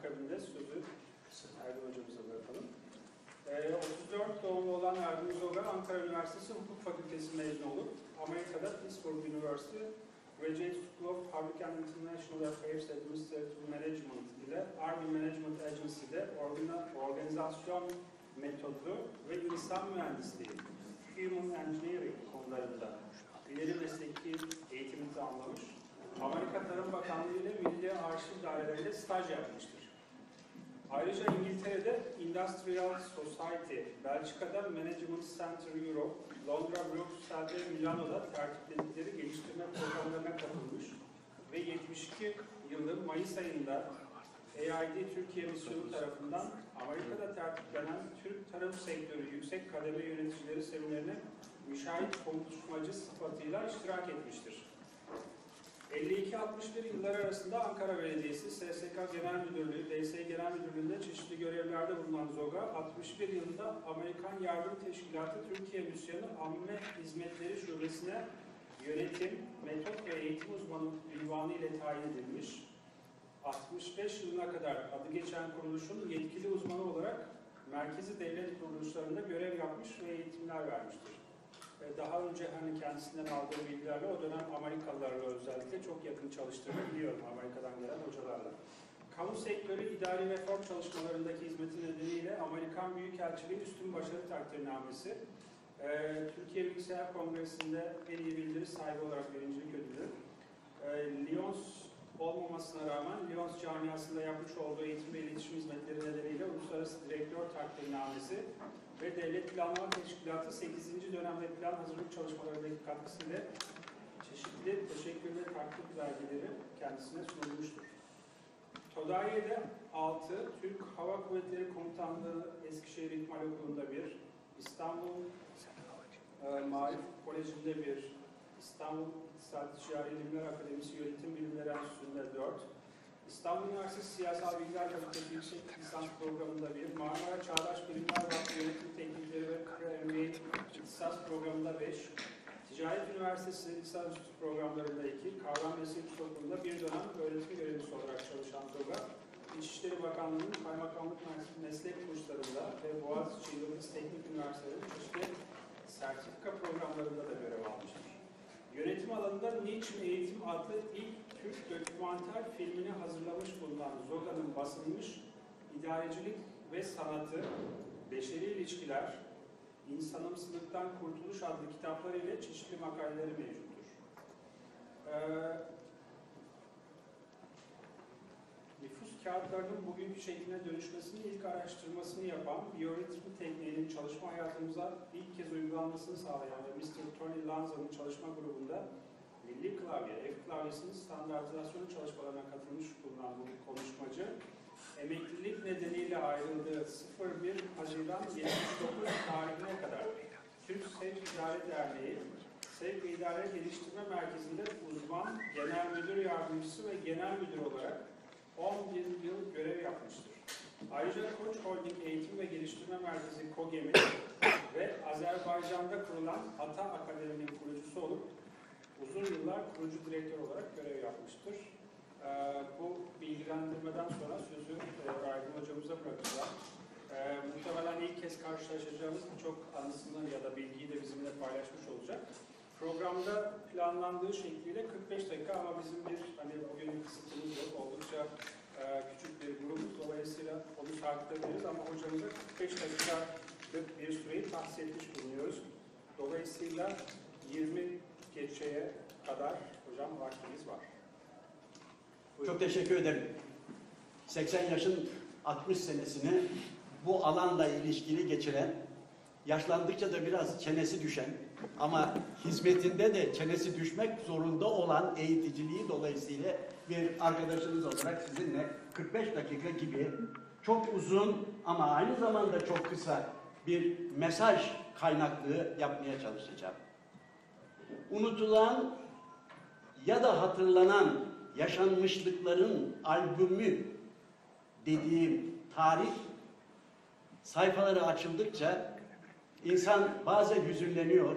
Akabinde sözü Erdem Hocamıza bırakalım. E, 34 doğumlu olan Erdem Zoga, Ankara Üniversitesi Hukuk Fakültesi mezunu olup Amerika'da Pittsburgh University Graduate School of Public and International Affairs Administrative Management ile Army Management Agency'de organizasyon metodu ve insan mühendisliği, Human Engineering konularında ileri mesleki eğitimi tamamlamış. Amerika Tarım Bakanlığı ile Milli Arşiv Dairelerinde staj yapmıştır. Ayrıca İngiltere'de Industrial Society, Belçika'da Management Center Europe, Londra, Brüksel'de Milano'da tertipledikleri geliştirme programlarına katılmış ve 72 yılın Mayıs ayında AID Türkiye Misyonu tarafından Amerika'da tertiplenen Türk tarım sektörü yüksek kademe yöneticileri seminerine müşahit konuşmacı sıfatıyla iştirak etmiştir. 52-61 yılları arasında Ankara Belediyesi, SSK Genel Müdürlüğü, DS Genel Müdürlüğü'nde çeşitli görevlerde bulunan Zoga, 61 yılında Amerikan Yardım Teşkilatı Türkiye Misyonu Amme Hizmetleri Şubesi'ne yönetim, metot ve eğitim uzmanı ünvanı ile tayin edilmiş. 65 yılına kadar adı geçen kuruluşun yetkili uzmanı olarak merkezi devlet kuruluşlarında görev yapmış ve eğitimler vermiştir. Ve daha önce hani kendisinden aldığım bilgilerle o dönem Amerikalılarla özellikle çok yakın çalıştığını biliyorum Amerika'dan gelen hocalarla. Kamu sektörü idari reform çalışmalarındaki hizmeti nedeniyle Amerikan Büyükelçiliği Üstün Başarı Takdirnamesi, eee, Türkiye Bilgisayar Kongresi'nde en iyi bildiri sahibi olarak birincilik ödülü, eee, Lyons olmamasına rağmen Lyons camiasında yapmış olduğu eğitim ve iletişim hizmetleri nedeniyle Uluslararası Direktör Takdirnamesi ve Devlet Planlama Teşkilatı 8. dönemde plan hazırlık çalışmalarındaki katkısıyla çeşitli teşekkür ve takdir belgeleri kendisine sunulmuştur. TODAİ'de 6, Türk Hava Kuvvetleri Komutanlığı Eskişehir İkmal Okulu'nda 1, İstanbul e, Marif Koleji'nde 1, İstanbul İktisadi Ticari İlimler Akademisi Yönetim Bilimleri Enstitüsü'nde 4, İstanbul Üniversitesi Siyasal Bilgiler Fakültesi Yüksek Lisans Programı'nda 1, Marmara Çağdaş Bilimler Vakfı Yönetim Teknikleri ve MBA İktisas Programı'nda 5, Ticaret Üniversitesi Lisans Programlarında 2, Kavram Meslek Okulu'nda bir dönem öğretim görevlisi olarak çalışan Toga, İçişleri Bakanlığı'nın kaymakamlık meslek kurslarında ve Boğaziçi Yıldız Teknik Üniversitesi'nin çeşitli sertifika programlarında da görev almıştır. Yönetim alanında Niçin Eğitim adlı ilk Türk dokümanter filmini hazırlamış bulunan Zoga'nın basılmış İdarecilik ve Sanatı, Beşeri İlişkiler, İnsanımsızlıktan Kurtuluş adlı kitapları ile çeşitli makaleleri mevcuttur. Ee, nüfus kağıtlarının bugünkü şekline dönüşmesinin ilk araştırmasını yapan biyoritmi tekniğinin çalışma hayatımıza ilk kez uygulanmasını sağlayan ve Mr. Tony Lanza'nın çalışma grubunda milli klavye, F klavyesinin standartizasyonu çalışmalarına katılmış bulunan bu konuşmacı, emeklilik nedeniyle ayrıldığı 01 Haziran 79 tarihine kadar Türk Sevk İdare Derneği, Sevk İdare Geliştirme Merkezi'nde uzman, genel müdür yardımcısı ve genel müdür olarak 11 yıl görev yapmıştır. Ayrıca Koç Holding Eğitim ve Geliştirme Merkezi KOGEM'in ve Azerbaycan'da kurulan Ata Akademi'nin kurucusu olup uzun yıllar kurucu direktör olarak görev yapmıştır. Ee, bu bilgilendirmeden sonra sözü e, Aydın hocamıza bırakacağım. Ee, muhtemelen ilk kez karşılaşacağımız birçok anısını ya da bilgiyi de bizimle paylaşmış olacak. Programda planlandığı şekliyle 45 dakika ama bizim bir hani bugün kısıtımız yok. Oldukça küçük bir grup dolayısıyla onu sarkıtabiliriz ama hocamıza 45 dakikalık bir süreyi tahsis etmiş bulunuyoruz. Dolayısıyla 20 geçeye kadar hocam vaktimiz var. Buyurun. Çok teşekkür ederim. 80 yaşın 60 senesini bu alanla ilişkili geçiren, yaşlandıkça da biraz çenesi düşen ama hizmetinde de çenesi düşmek zorunda olan eğiticiliği dolayısıyla bir arkadaşınız olarak sizinle 45 dakika gibi çok uzun ama aynı zamanda çok kısa bir mesaj kaynaklığı yapmaya çalışacağım. Unutulan ya da hatırlanan yaşanmışlıkların albümü dediğim tarih sayfaları açıldıkça insan bazen hüzünleniyor,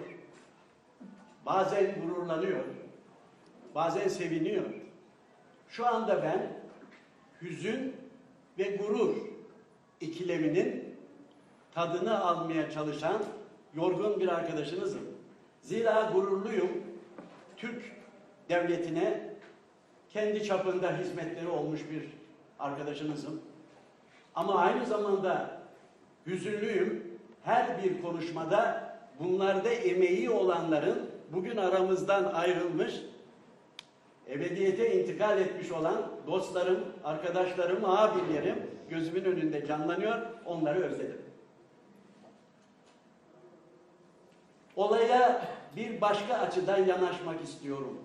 bazen gururlanıyor, bazen seviniyor. Şu anda ben hüzün ve gurur ikileminin tadını almaya çalışan yorgun bir arkadaşınızım. Zira gururluyum. Türk devletine kendi çapında hizmetleri olmuş bir arkadaşınızım. Ama aynı zamanda hüzünlüyüm. Her bir konuşmada bunlarda emeği olanların bugün aramızdan ayrılmış, ebediyete intikal etmiş olan dostlarım, arkadaşlarım, abilerim gözümün önünde canlanıyor. Onları özledim. Olaya bir başka açıdan yanaşmak istiyorum.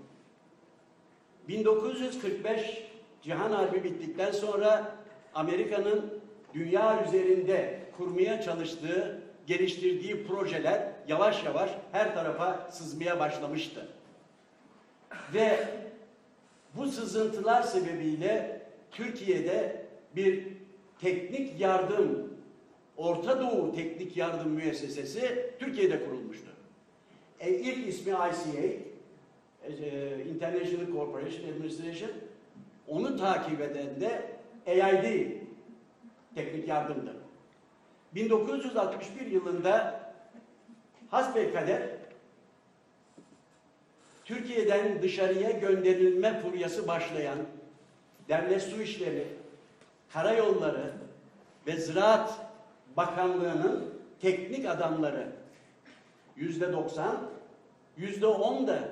1945 Cihan Harbi bittikten sonra Amerika'nın dünya üzerinde kurmaya çalıştığı, geliştirdiği projeler yavaş yavaş her tarafa sızmaya başlamıştı. Ve bu sızıntılar sebebiyle Türkiye'de bir teknik yardım, Orta Doğu Teknik Yardım Müessesesi Türkiye'de kurulmuştu. E, ilk ismi ICA, e, International Corporation Administration, onu takip eden de AID teknik yardımdı. 1961 yılında hasbelkader Türkiye'den dışarıya gönderilme furyası başlayan devlet su işleri, karayolları ve ziraat bakanlığının teknik adamları yüzde doksan, yüzde on da e,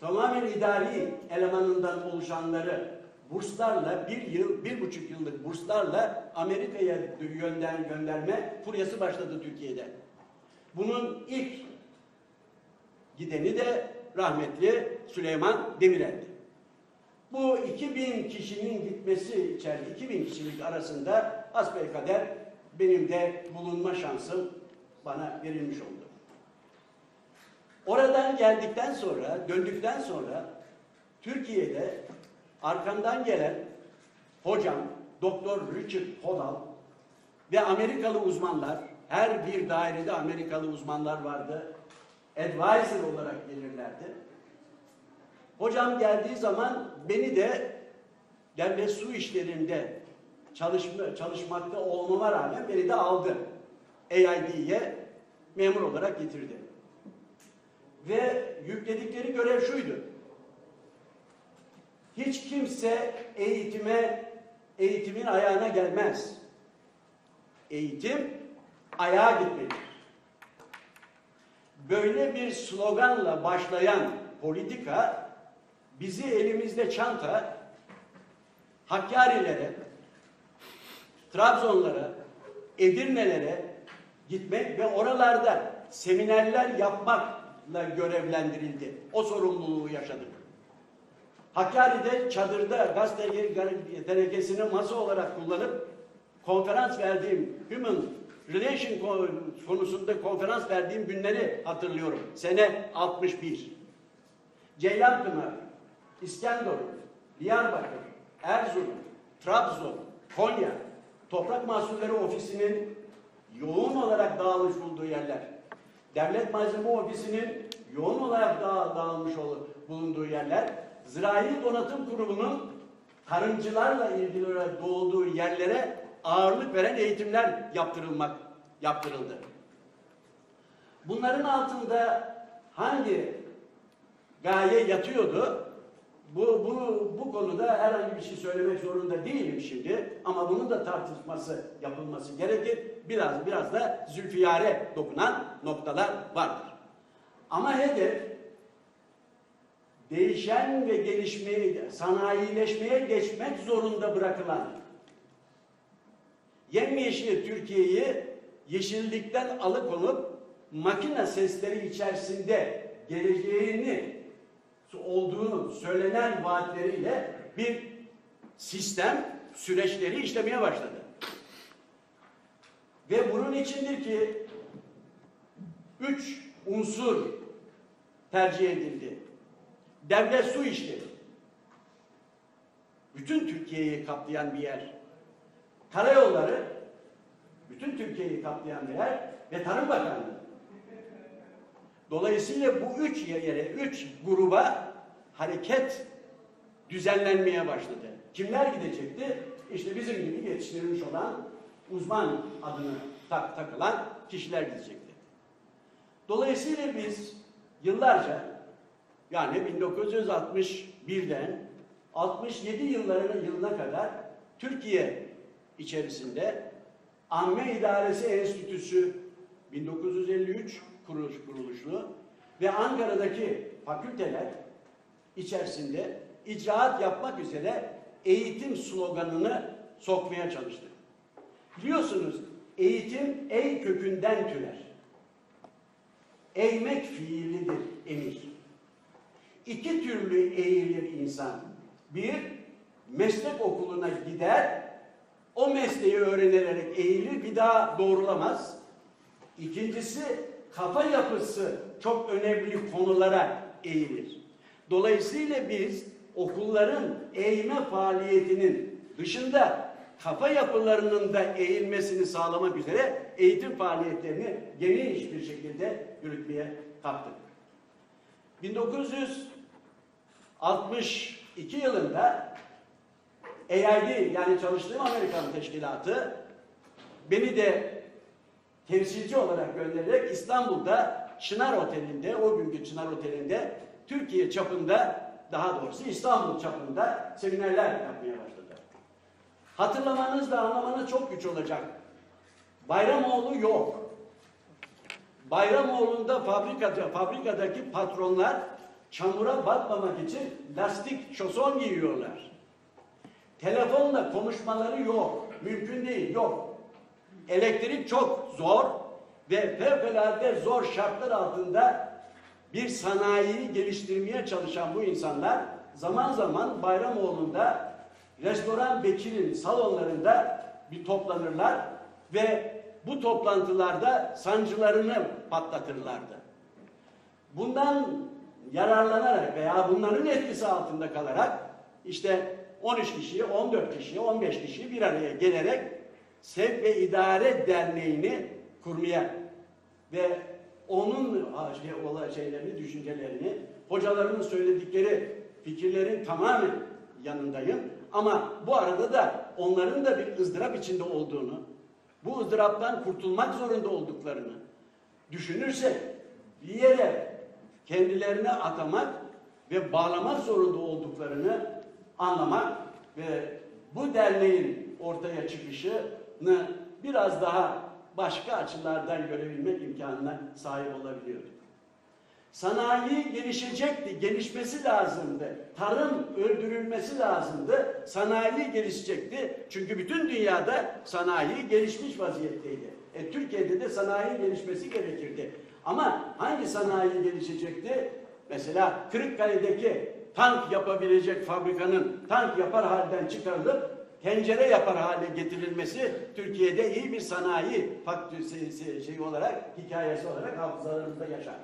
tamamen idari elemanından oluşanları burslarla bir yıl, bir buçuk yıllık burslarla Amerika'ya gönder, gönderme furyası başladı Türkiye'de. Bunun ilk gideni de rahmetli Süleyman Demirel'di. Bu 2000 kişinin gitmesi içeride 2000 kişilik arasında hasbelkader benim de bulunma şansım bana verilmiş oldu. Oradan geldikten sonra, döndükten sonra Türkiye'de arkamdan gelen hocam Doktor Richard Hodal ve Amerikalı uzmanlar, her bir dairede Amerikalı uzmanlar vardı. Advisor olarak gelirlerdi. Hocam geldiği zaman beni de devlet su işlerinde çalışma, çalışmakta olmama rağmen beni de aldı. AID'ye memur olarak getirdi. Ve yükledikleri görev şuydu. Hiç kimse eğitime, eğitimin ayağına gelmez. Eğitim ayağa gitmelidir. Böyle bir sloganla başlayan politika bizi elimizde çanta Hakkari'lere, Trabzonlara, Edirne'lere gitmek ve oralarda seminerler yapmakla görevlendirildi. O sorumluluğu yaşadık. Hakkari'de çadırda gazete tenekesini masa olarak kullanıp konferans verdiğim Human Relation konusunda konferans verdiğim günleri hatırlıyorum. Sene 61. Ceylanpınar, İskenderun, Diyarbakır, Erzurum, Trabzon, Konya, Toprak Mahsulleri Ofisi'nin yoğun olarak dağılmış bulunduğu yerler. Devlet Malzeme Ofisi'nin yoğun olarak dağ, dağılmış bulunduğu yerler. Zirai Donatım Kurumu'nun tarımcılarla ilgili olarak doğduğu yerlere ağırlık veren eğitimler yaptırılmak yaptırıldı. Bunların altında hangi gaye yatıyordu? Bu, bu, bu konuda herhangi bir şey söylemek zorunda değilim şimdi ama bunun da tartışması yapılması gerekir. Biraz biraz da zülfiyare dokunan noktalar vardır. Ama hedef değişen ve gelişmeye, sanayileşmeye geçmek zorunda bırakılan yemyeşil Türkiye'yi yeşillikten alıkonup makine sesleri içerisinde geleceğini olduğunu söylenen vaatleriyle bir sistem süreçleri işlemeye başladı. Ve bunun içindir ki üç unsur tercih edildi. Devlet su işleri, bütün Türkiye'yi kaplayan bir yer. Karayolları bütün Türkiye'yi kaplayan bir yer ve Tarım Bakanlığı. Dolayısıyla bu üç yere, üç gruba hareket düzenlenmeye başladı. Kimler gidecekti? İşte bizim gibi yetiştirilmiş olan uzman adını tak, takılan kişiler gidecekti. Dolayısıyla biz yıllarca yani 1961'den 67 yıllarına yılına kadar Türkiye içerisinde Amme İdaresi Enstitüsü 1953 kuruluş kuruluşlu ve Ankara'daki fakülteler içerisinde icraat yapmak üzere eğitim sloganını sokmaya çalıştık. Biliyorsunuz eğitim ey kökünden türer. Eğmek fiilidir emir. İki türlü eğilir insan. Bir, meslek okuluna gider, o mesleği öğrenilerek eğilir, bir daha doğrulamaz. İkincisi, kafa yapısı çok önemli konulara eğilir. Dolayısıyla biz okulların eğme faaliyetinin dışında kafa yapılarının da eğilmesini sağlamak üzere eğitim faaliyetlerini geniş bir şekilde yürütmeye kalktık. 1962 yılında AID yani çalıştığım Amerikan teşkilatı beni de temsilci olarak göndererek İstanbul'da Çınar Oteli'nde, o günkü Çınar Oteli'nde Türkiye çapında daha doğrusu İstanbul çapında seminerler yapmaya başladı. Hatırlamanız ve anlamanız çok güç olacak. Bayramoğlu yok. Bayramoğlu'nda fabrikada, fabrikadaki patronlar çamura batmamak için lastik şoson giyiyorlar. Telefonla konuşmaları yok. Mümkün değil, yok. Elektrik çok zor ve fevkalade zor şartlar altında bir sanayiyi geliştirmeye çalışan bu insanlar zaman zaman Bayramoğlu'nda restoran Bekir'in salonlarında bir toplanırlar ve bu toplantılarda sancılarını patlatırlardı. Bundan yararlanarak veya bunların etkisi altında kalarak işte 13 kişiyi, 14 kişiyi, 15 kişiyi bir araya gelerek Sevk ve İdare Derneği'ni kurmaya ve onun şey, olan şeylerini, düşüncelerini, hocalarının söyledikleri fikirlerin tamamen yanındayım. Ama bu arada da onların da bir ızdırap içinde olduğunu, bu ızdıraptan kurtulmak zorunda olduklarını düşünürsek bir yere kendilerine atamak ve bağlamak zorunda olduklarını anlamak ve bu derneğin ortaya çıkışını biraz daha başka açılardan görebilmek imkanına sahip olabiliyorduk. Sanayi gelişecekti, gelişmesi lazımdı. Tarım öldürülmesi lazımdı. Sanayi gelişecekti. Çünkü bütün dünyada sanayi gelişmiş vaziyetteydi. E, Türkiye'de de sanayi gelişmesi gerekirdi. Ama hangi sanayi gelişecekti? Mesela Kırıkkale'deki tank yapabilecek fabrikanın tank yapar halden çıkarılıp tencere yapar hale getirilmesi Türkiye'de iyi bir sanayi faktörü şey olarak, hikayesi olarak hafızalarımızda yaşar.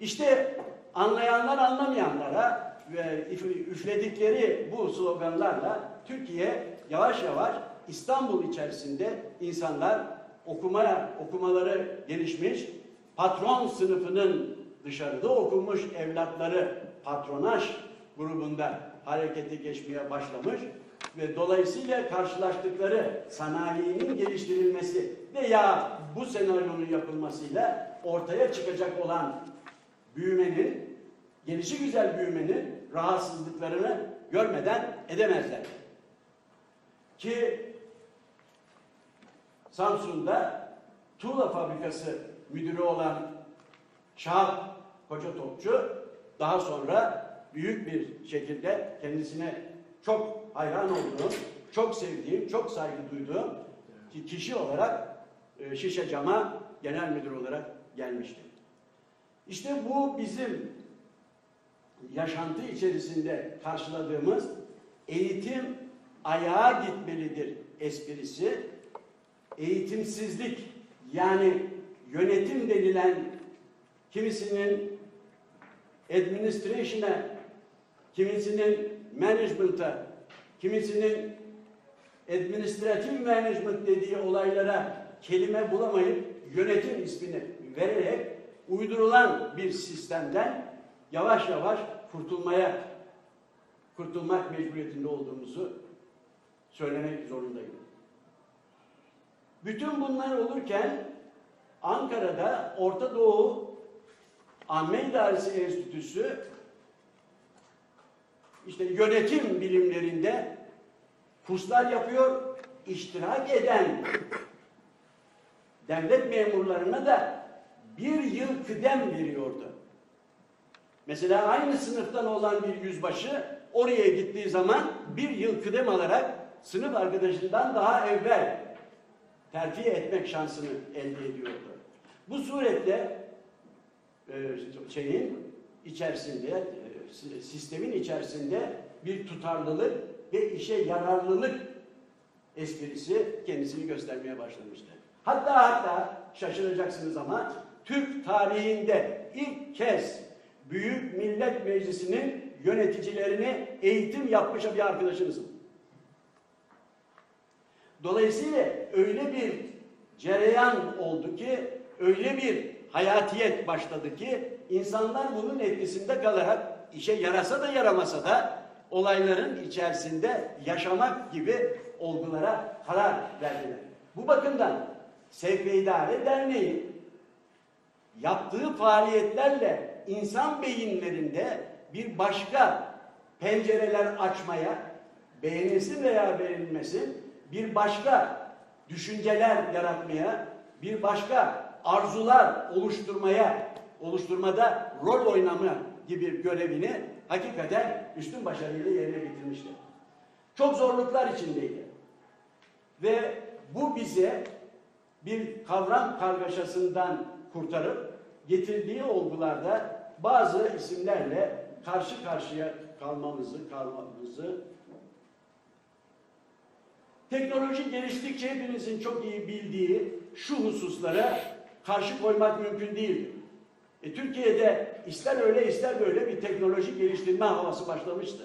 İşte anlayanlar anlamayanlara ve üfledikleri bu sloganlarla Türkiye yavaş yavaş İstanbul içerisinde insanlar okumaya okumaları gelişmiş, patron sınıfının dışarıda okumuş evlatları patronaj grubunda harekete geçmeye başlamış ve dolayısıyla karşılaştıkları sanayinin geliştirilmesi veya bu senaryonun yapılmasıyla ortaya çıkacak olan büyümenin, gelişi güzel büyümenin rahatsızlıklarını görmeden edemezler. Ki Samsun'da tuğla fabrikası müdürü olan Şahap Koca Topçu daha sonra büyük bir şekilde kendisine çok hayran olduğum, çok sevdiğim, çok saygı duyduğum kişi olarak e, Şişe Cam'a genel müdür olarak gelmişti. İşte bu bizim yaşantı içerisinde karşıladığımız eğitim ayağa gitmelidir esprisi. Eğitimsizlik yani yönetim denilen kimisinin administration'a, kimisinin management'a kimisinin administratif management dediği olaylara kelime bulamayıp yönetim ismini vererek uydurulan bir sistemden yavaş yavaş kurtulmaya kurtulmak mecburiyetinde olduğumuzu söylemek zorundayım. Bütün bunlar olurken Ankara'da Orta Doğu Amme İdaresi Enstitüsü işte yönetim bilimlerinde kurslar yapıyor, iştirak eden devlet memurlarına da bir yıl kıdem veriyordu. Mesela aynı sınıftan olan bir yüzbaşı oraya gittiği zaman bir yıl kıdem alarak sınıf arkadaşından daha evvel terfi etmek şansını elde ediyordu. Bu suretle e, şeyin içerisinde, e, sistemin içerisinde bir tutarlılık ve işe yararlılık esprisi kendisini göstermeye başlamıştı. Hatta hatta şaşıracaksınız ama Türk tarihinde ilk kez Büyük Millet Meclisi'nin yöneticilerini eğitim yapmış bir arkadaşımızım. Dolayısıyla öyle bir cereyan oldu ki, öyle bir hayatiyet başladı ki insanlar bunun etkisinde kalarak işe yarasa da yaramasa da olayların içerisinde yaşamak gibi olgulara karar verdiler. Bu bakımdan Sevk İdare Derneği yaptığı faaliyetlerle insan beyinlerinde bir başka pencereler açmaya, beğenilsin veya beğenilmesin, bir başka düşünceler yaratmaya, bir başka arzular oluşturmaya, oluşturmada rol oynama gibi görevini hakikaten üstün başarıyla yerine getirmişti. Çok zorluklar içindeydi. Ve bu bize bir kavram kargaşasından kurtarıp getirdiği olgularda bazı isimlerle karşı karşıya kalmamızı, kalmamızı teknoloji geliştikçe hepinizin çok iyi bildiği şu hususlara karşı koymak mümkün değildi. E, Türkiye'de ister öyle ister böyle bir teknoloji geliştirme havası başlamıştı.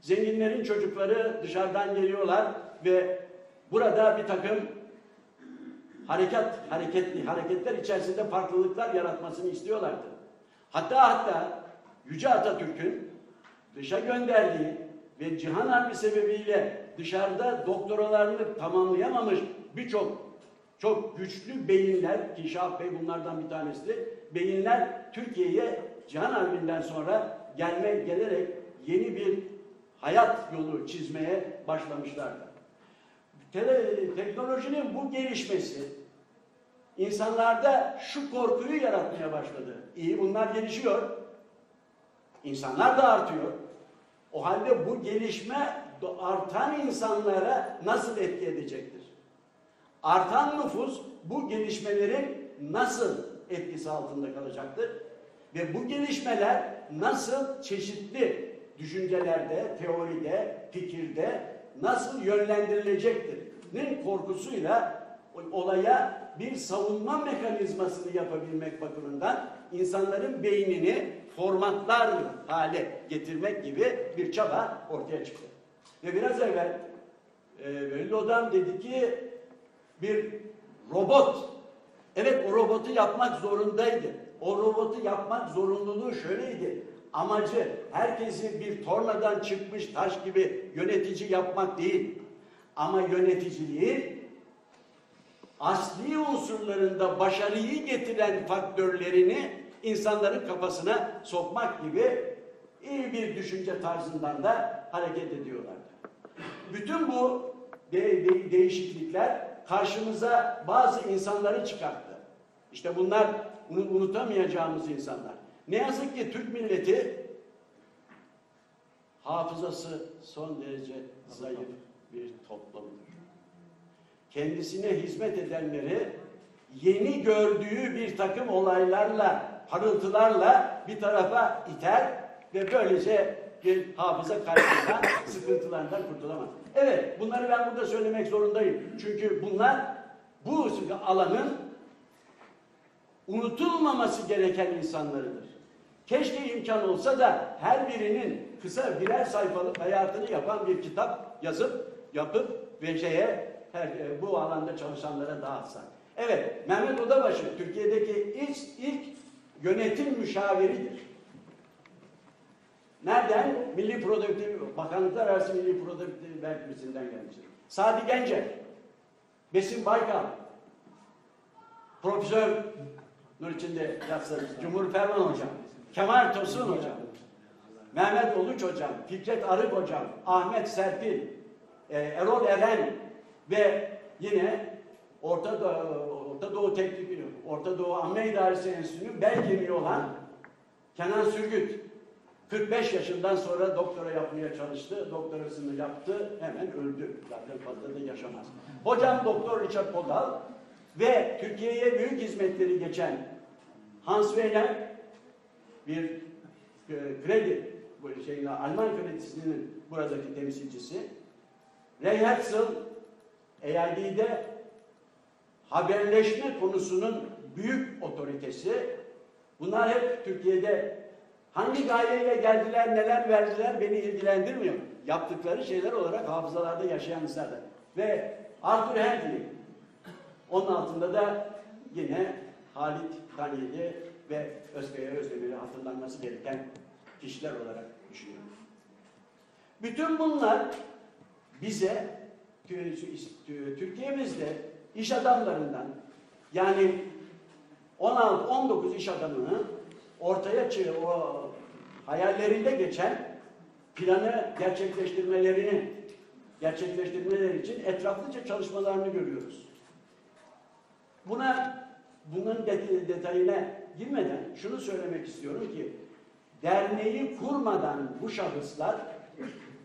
Zenginlerin çocukları dışarıdan geliyorlar ve burada bir takım harekat, hareketli hareketler içerisinde farklılıklar yaratmasını istiyorlardı. Hatta hatta Yüce Atatürk'ün dışa gönderdiği ve Cihan Harbi sebebiyle dışarıda doktoralarını tamamlayamamış birçok çok güçlü beyinler ki Şah Bey bunlardan bir tanesi beyinler Türkiye'ye Cihan Harbi'nden sonra gelme gelerek yeni bir hayat yolu çizmeye başlamışlardı. Tele, teknolojinin bu gelişmesi insanlarda şu korkuyu yaratmaya başladı. İyi bunlar gelişiyor. İnsanlar da artıyor. O halde bu gelişme artan insanlara nasıl etki edecektir? Artan nüfus bu gelişmelerin nasıl etkisi altında kalacaktır? Ve bu gelişmeler nasıl çeşitli düşüncelerde, teoride, fikirde nasıl yönlendirilecektir? Nin korkusuyla olaya bir savunma mekanizmasını yapabilmek bakımından insanların beynini formatlar hale getirmek gibi bir çaba ortaya çıktı. Ve biraz evvel e, Veli Odam dedi ki bir robot evet o robotu yapmak zorundaydı. O robotu yapmak zorunluluğu şöyleydi. Amacı herkesi bir tornadan çıkmış taş gibi yönetici yapmak değil. Ama yöneticiliğin asli unsurlarında başarıyı getiren faktörlerini insanların kafasına sokmak gibi iyi bir düşünce tarzından da hareket ediyorlardı. Bütün bu de de değişiklikler karşımıza bazı insanları çıkarttı. İşte bunlar unutamayacağımız insanlar. Ne yazık ki Türk milleti hafızası son derece zayıf bir toplumdur. Kendisine hizmet edenleri yeni gördüğü bir takım olaylarla, parıltılarla bir tarafa iter ve böylece bir hafıza kaybından, sıkıntılarından kurtulamaz. Evet, bunları ben burada söylemek zorundayım. Çünkü bunlar bu alanın unutulmaması gereken insanlarıdır. Keşke imkan olsa da her birinin kısa birer sayfalık hayatını yapan bir kitap yazıp yapıp ve şeye her, e, bu alanda çalışanlara dağıtsak. Evet, Mehmet Odabaşı Türkiye'deki ilk, ilk yönetim müşaviridir. Nereden? Milli Produktif, Bakanlıklar Arası Milli Produktif Merkezi'nden gelmiştir. Sadi Gencer, Besim Baykal, Profesör Nur içinde yazsanız, Cumhur Ferman Hocam, Kemal Tosun Hocam, Mehmet Oluç Hocam, Fikret Arık Hocam, Ahmet Serpil, e, Erol Eren ve yine Orta Doğu, Orta Doğu Teknik Orta Doğu Amme İdaresi Enstitüsü'nün bel olan Kenan Sürgüt 45 yaşından sonra doktora yapmaya çalıştı. Doktorasını yaptı. Hemen öldü. Zaten fazla da yaşamaz. Hocam Doktor Richard Podal ve Türkiye'ye büyük hizmetleri geçen Hans Weyler bir e, kredi bu şeyin Alman kredisinin buradaki temsilcisi. Ray Herzl AID'de haberleşme konusunun büyük otoritesi. Bunlar hep Türkiye'de hangi gayeyle geldiler, neler verdiler beni ilgilendirmiyor. Yaptıkları şeyler olarak hafızalarda yaşayan insanlar. Ve Arthur Henry. Onun altında da yine Halit Tanyeli ve Özkaya Özdemir'i hatırlanması gereken kişiler olarak düşünüyorum. Bütün bunlar bize Türkiye'mizde iş adamlarından yani 16-19 iş adamını ortaya çığı o hayallerinde geçen planı gerçekleştirmelerini gerçekleştirmeleri için etraflıca çalışmalarını görüyoruz. Buna bunun det- detayına girmeden şunu söylemek istiyorum ki derneği kurmadan bu şahıslar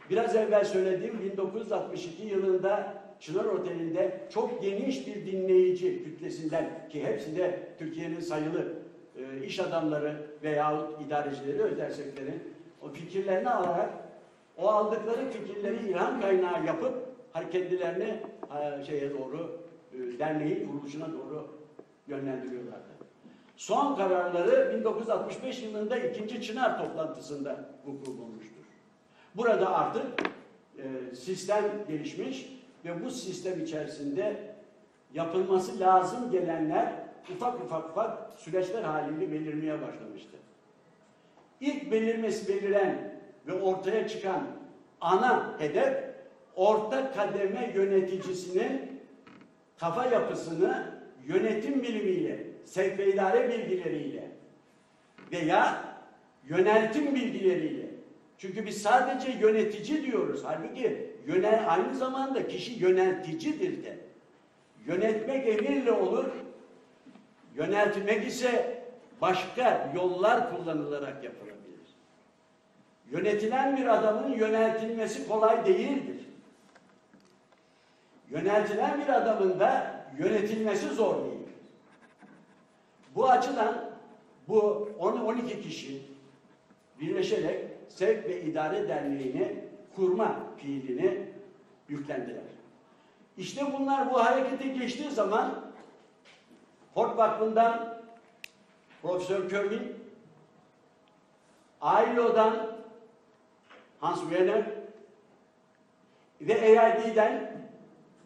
biraz evvel söylediğim 1962 yılında Çınar Oteli'nde çok geniş bir dinleyici kütlesinden ki hepsi de Türkiye'nin sayılı e, iş adamları veyahut idarecileri, özelliklerin o fikirlerini alarak o aldıkları fikirleri ilham kaynağı yapıp kendilerini e, şeye doğru e, derneğin kuruluşuna doğru yönlendiriyorlardı. Son kararları 1965 yılında ikinci Çınar toplantısında vuku bulmuştur. Burada artık e, sistem gelişmiş ve bu sistem içerisinde yapılması lazım gelenler ufak ufak ufak süreçler halinde belirmeye başlamıştı. İlk belirmesi belirlen ve ortaya çıkan ana hedef orta kademe yöneticisinin kafa yapısını yönetim bilimiyle, sevk ve idare bilgileriyle veya yöneltim bilgileriyle çünkü biz sadece yönetici diyoruz. Halbuki yönel, aynı zamanda kişi yönelticidir de. Yönetmek emirle olur. Yöneltmek ise başka yollar kullanılarak yapılabilir. Yönetilen bir adamın yöneltilmesi kolay değildir. Yöneltilen bir adamın da yönetilmesi zor değildir. Bu açıdan bu 10-12 kişi birleşerek Sevk ve İdare Derneği'ni kurma fiilini yüklendiler. İşte bunlar bu harekete geçtiği zaman Ford Vakfı'ndan Profesör Körvin, ILO'dan Hans Werner ve AID'den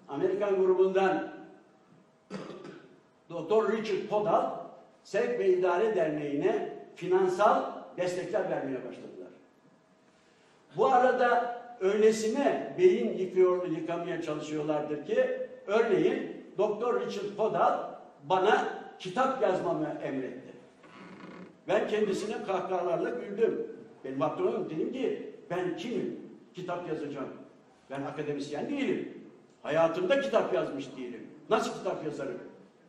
Amerikan grubundan Dr. Richard Podal Sevk ve İdare Derneği'ne finansal destekler vermeye başladılar. Bu arada öylesine beyin yıkıyor, yıkamaya çalışıyorlardır ki örneğin Doktor Richard Podal bana kitap yazmamı emretti. Ben kendisine kahkahalarla güldüm. Benim patronum dedim ki ben kimim? Kitap yazacağım. Ben akademisyen değilim. Hayatımda kitap yazmış değilim. Nasıl kitap yazarım?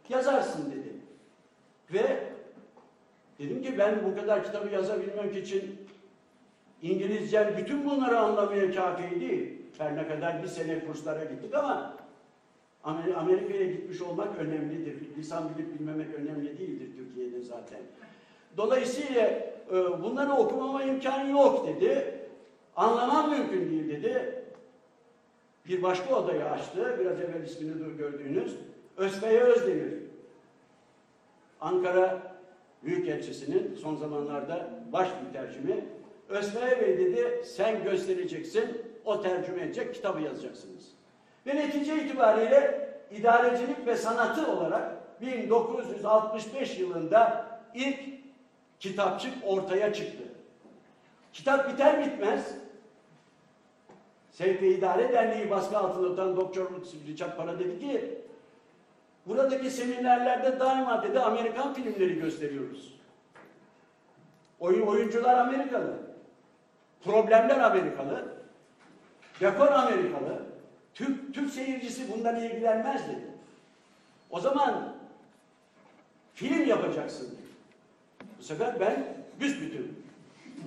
Yazarsın dedi. Ve dedim ki ben bu kadar kitabı yazabilmek için İngilizcem bütün bunları anlamaya kafi değil. Her ne kadar bir sene kurslara gittik ama Amerika'ya gitmiş olmak önemlidir. Lisan bilip bilmemek önemli değildir Türkiye'de zaten. Dolayısıyla e, bunları okumama imkanı yok dedi. Anlamam mümkün değil dedi. Bir başka odayı açtı. Biraz evvel ismini gördüğünüz Özkaya Özdemir. Ankara Büyükelçisi'nin son zamanlarda baş mütercimi Ösmeye Bey dedi sen göstereceksin, o tercüme edecek, kitabı yazacaksınız. Ve netice itibariyle idarecilik ve sanatı olarak 1965 yılında ilk kitapçık ortaya çıktı. Kitap biter bitmez Sevk İdare Derneği baskı altında tutan Doktor Richard Para dedi ki buradaki seminerlerde daima dedi Amerikan filmleri gösteriyoruz. Oyun oyuncular Amerikalı. Problemler Amerikalı. Dekor Amerikalı. Türk, Türk seyircisi bundan ilgilenmez dedi. O zaman film yapacaksın dedi. Bu sefer ben büsbütün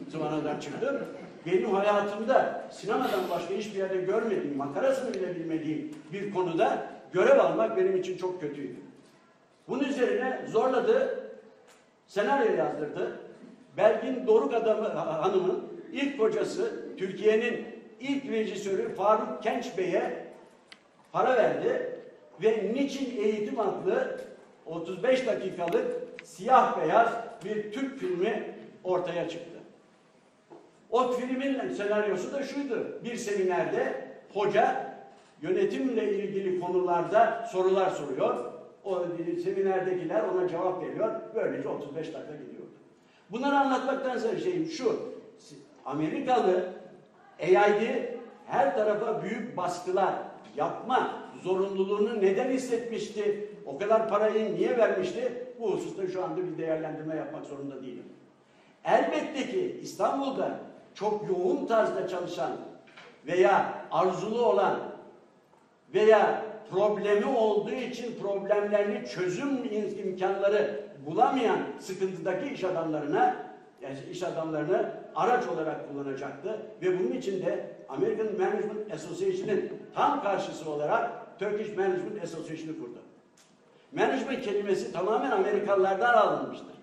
zıvanadan çıktım. Benim hayatımda sinemadan başka hiçbir yerde görmediğim, makarasını bile bilmediğim bir konuda görev almak benim için çok kötüydü. Bunun üzerine zorladı, senaryo yazdırdı. Belgin Doruk adamı, Hanım'ın ilk kocası, Türkiye'nin ilk rejisörü Faruk Kenç Bey'e para verdi ve Niçin Eğitim adlı 35 dakikalık siyah beyaz bir Türk filmi ortaya çıktı. O filmin senaryosu da şuydu. Bir seminerde hoca yönetimle ilgili konularda sorular soruyor. O seminerdekiler ona cevap veriyor. Böylece 35 dakika gidiyordu. Bunları anlatmaktan sonra şeyim şu. Amerikalı AID her tarafa büyük baskılar yapma zorunluluğunu neden hissetmişti? O kadar parayı niye vermişti? Bu hususta şu anda bir değerlendirme yapmak zorunda değilim. Elbette ki İstanbul'da çok yoğun tarzda çalışan veya arzulu olan veya problemi olduğu için problemlerini çözüm imkanları bulamayan sıkıntıdaki iş adamlarına yani iş adamlarını araç olarak kullanacaktı ve bunun için de American Management Association'ın tam karşısı olarak Turkish Management Association'ı kurdu. Management kelimesi tamamen Amerikalılardan alınmıştır.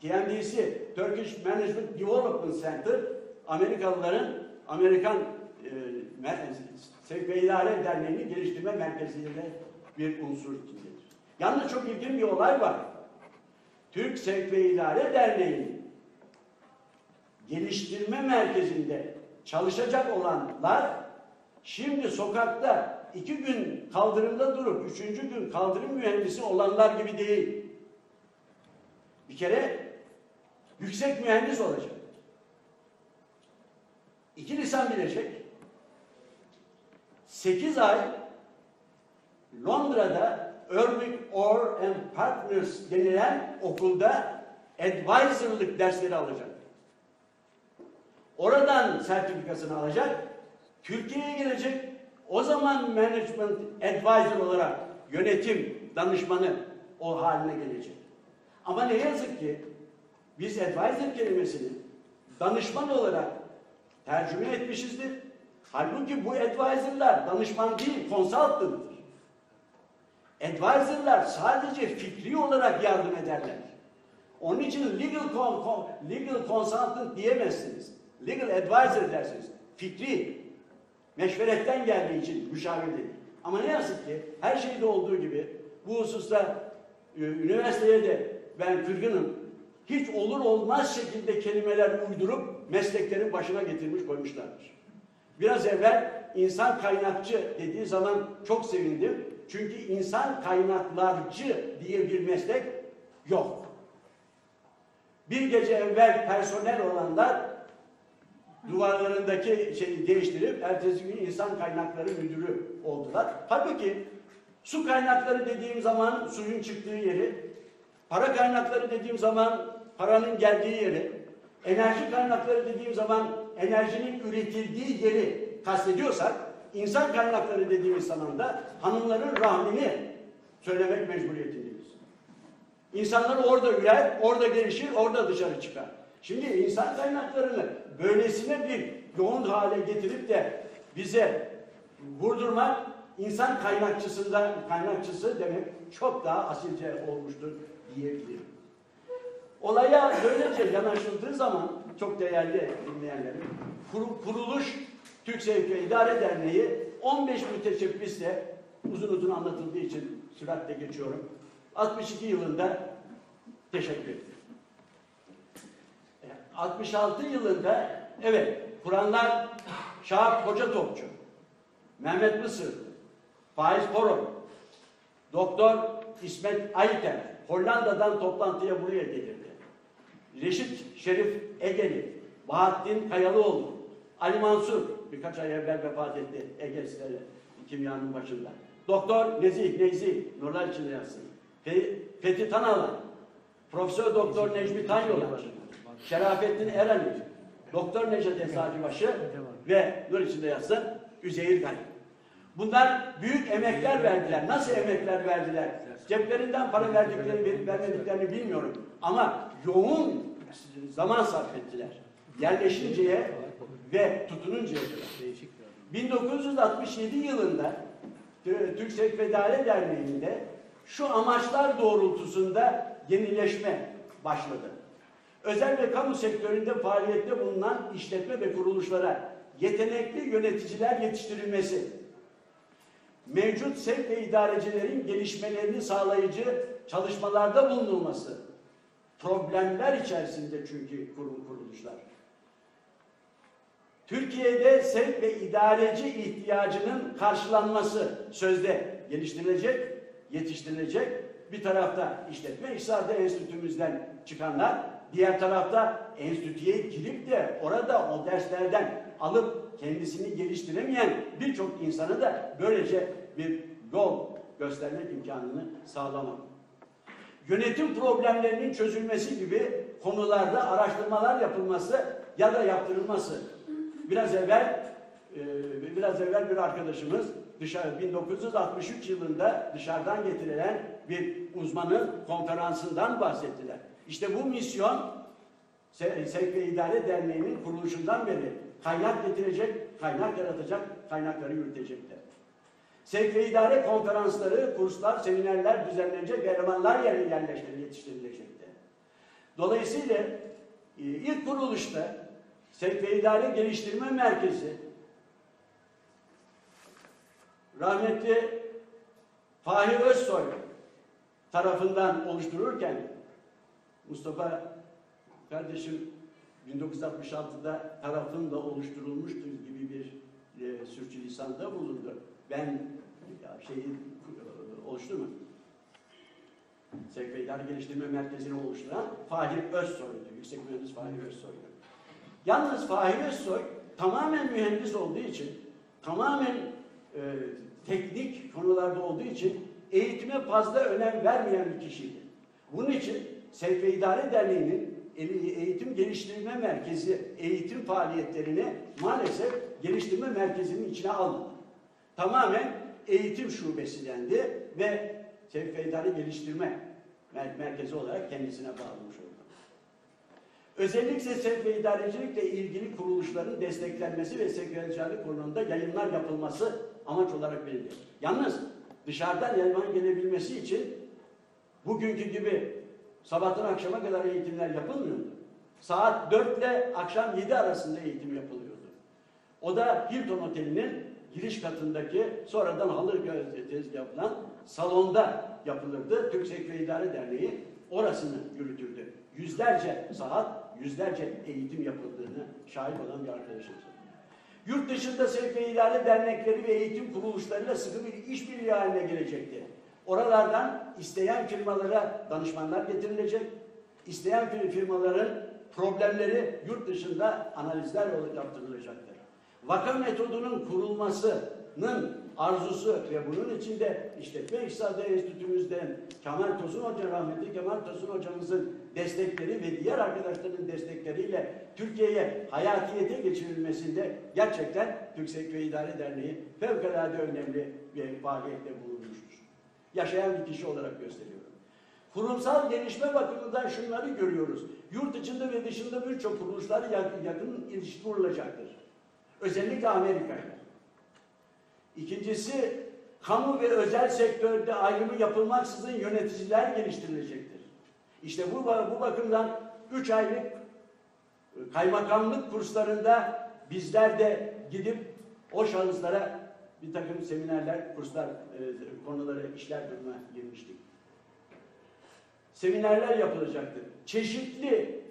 TMDC, Turkish Management Development Center, Amerikalıların Amerikan e, Sevk ve İdare Derneği'nin geliştirme merkezinde bir unsur içindedir. Yalnız çok ilginç bir olay var. Türk Sevk ve İdare Derneği'nin geliştirme merkezinde çalışacak olanlar şimdi sokakta iki gün kaldırımda durup üçüncü gün kaldırım mühendisi olanlar gibi değil. Bir kere yüksek mühendis olacak. İki lisan bilecek. Sekiz ay Londra'da Irving Orr and Partners denilen okulda advisorlık dersleri alacak. Oradan sertifikasını alacak. Türkiye'ye gelecek. O zaman management advisor olarak yönetim danışmanı o haline gelecek. Ama ne yazık ki biz advisor kelimesini danışman olarak tercüme etmişizdir. Halbuki bu advisorlar danışman değil, consultant'tır. Advisorlar sadece fikri olarak yardım ederler. Onun için legal, legal consultant diyemezsiniz. Legal advisor dersiniz. Fikri, meşveretten geldiği için müşavir değil. Ama ne yazık ki her şeyde olduğu gibi bu hususta e, üniversiteye de ben kırgınım. Hiç olur olmaz şekilde kelimeler uydurup mesleklerin başına getirmiş koymuşlardır. Biraz evvel insan kaynakçı dediği zaman çok sevindim. Çünkü insan kaynaklarcı diye bir meslek yok. Bir gece evvel personel olanlar duvarlarındaki şeyi değiştirip ertesi gün insan kaynakları müdürü oldular. Halbuki su kaynakları dediğim zaman suyun çıktığı yeri, para kaynakları dediğim zaman paranın geldiği yeri, enerji kaynakları dediğim zaman enerjinin üretildiği yeri kastediyorsak, insan kaynakları dediğimiz zaman da hanımların rahmini söylemek mecburiyetindeyiz. İnsanlar orada ürer, orada gelişir, orada dışarı çıkar. Şimdi insan kaynaklarını böylesine bir yoğun hale getirip de bize vurdurmak insan kaynakçısından kaynakçısı demek çok daha asilce olmuştur diyebilirim. Olaya böylece yanaşıldığı zaman çok değerli dinleyenlerim kuruluş Türk Sevki İdare Derneği 15 müteşebbisle uzun uzun anlatıldığı için süratle geçiyorum. 62 yılında teşekkür ederim. 66 yılında evet Kur'anlar Şahap Hoca Topçu, Mehmet Mısır, Faiz Poron, Doktor İsmet Ayter Hollanda'dan toplantıya buraya gelirdi. Reşit Şerif Egeli, Bahattin Kayalıoğlu, Ali Mansur birkaç ay evvel vefat etti Ege Siteli kimyanın başında. Doktor Nezih Neyzi, nurlar içinde yatsın. Fe- Fethi Tanalan, Profesör Doktor Necmi Tanyola, Şerafettin Erali, Doktor Necdet Eczacıbaşı ve nur içinde yatsın Üzeyir Gay. Bunlar büyük emekler verdiler. Nasıl emekler verdiler? Ceplerinden para verdiklerini, vermediklerini bilmiyorum. Ama yoğun zaman sarf ettiler. Yerleşinceye ve tutununcaya kadar. 1967 yılında Tü- Türk Sekfedare Derneği'nde şu amaçlar doğrultusunda yenileşme başladı. Özel ve kamu sektöründe faaliyette bulunan işletme ve kuruluşlara yetenekli yöneticiler yetiştirilmesi, mevcut sevk ve idarecilerin gelişmelerini sağlayıcı çalışmalarda bulunulması, problemler içerisinde çünkü kurum kuruluşlar. Türkiye'de sevk ve idareci ihtiyacının karşılanması sözde geliştirilecek, yetiştirilecek. Bir tarafta işletme İktisadi Enstitümüzden çıkanlar, diğer tarafta enstitüye girip de orada o derslerden alıp kendisini geliştiremeyen birçok insanı da böylece bir yol göstermek imkanını sağlamak. Yönetim problemlerinin çözülmesi gibi konularda araştırmalar yapılması ya da yaptırılması. Biraz evvel e, biraz evvel bir arkadaşımız dışarı 1963 yılında dışarıdan getirilen bir uzmanın konferansından bahsettiler. İşte bu misyon Se- Sevk ve İdare Derneği'nin kuruluşundan beri kaynak getirecek, kaynak yaratacak, kaynakları yürütecekler. Sevk ve idare konferansları, kurslar, seminerler düzenlenecek, elemanlar yer yerleştirecek, yetiştirilecekti. Dolayısıyla e, ilk kuruluşta Sevk ve İdare Geliştirme Merkezi rahmetli Fahri Özsoy tarafından oluşturulurken Mustafa kardeşim 1966'da tarafında oluşturulmuştur gibi bir e, sürçülisanda bulundu. Ben ya, şeyi e, oluşturmadım. İdare Geliştirme Merkezi'ni oluşturan Fahir Özsoy'du. Yüksek Mühendis Fahir Özsoy'du. Yalnız Fahir Özsoy tamamen mühendis olduğu için, tamamen e, teknik konularda olduğu için eğitime fazla önem vermeyen bir kişiydi. Bunun için Sevk ve İdare Derneği'nin Eğitim Geliştirme Merkezi eğitim faaliyetlerini maalesef geliştirme merkezinin içine almadı. Tamamen eğitim şubesi dendi ve Sevk ve İdare Geliştirme Mer- Merkezi olarak kendisine bağlamış oldu. Özellikle sevk ve idarecilikle ilgili kuruluşların desteklenmesi ve sekreterlik kurulunda yayınlar yapılması amaç olarak verildi. Yalnız dışarıdan yayınların gelebilmesi için bugünkü gibi sabahtan akşama kadar eğitimler yapılmıyordu. Saat 4 ile akşam 7 arasında eğitim yapılıyordu. O da Hilton Oteli'nin giriş katındaki sonradan halı tezgahı yapılan salonda yapılırdı. Türk Sevk ve İdare Derneği orasını yürütürdü. Yüzlerce saat, yüzlerce eğitim yapıldığını şahit olan bir arkadaşımız. Yurt dışında sevk ve idare dernekleri ve eğitim kuruluşlarıyla sıkı bir işbirliği haline gelecekti. Oralardan isteyen firmalara danışmanlar getirilecek, isteyen fir- firmaların problemleri yurt dışında analizler yaptırılacaktır. Vaka metodunun kurulmasının arzusu ve bunun içinde işletme İktisadi Enstitümüzden Kemal Tosun Hoca, rahmetli Kemal Tosun hocamızın destekleri ve diğer arkadaşların destekleriyle Türkiye'ye hayatiyete geçirilmesinde gerçekten Türksek ve İdare Derneği fevkalade önemli bir faaliyette bulunmuştur. Yaşayan bir kişi olarak gösteriyorum. Kurumsal gelişme bakımından şunları görüyoruz. Yurt içinde ve dışında birçok kuruluşlar yakın, ilişki kurulacaktır. Özellikle Amerika'yla. İkincisi, kamu ve özel sektörde ayrımı yapılmaksızın yöneticiler geliştirilecektir. İşte bu, bu bakımdan 3 aylık e, kaymakamlık kurslarında bizler de gidip o şahıslara bir takım seminerler, kurslar, e, konuları işler duruma girmiştik. Seminerler yapılacaktır. Çeşitli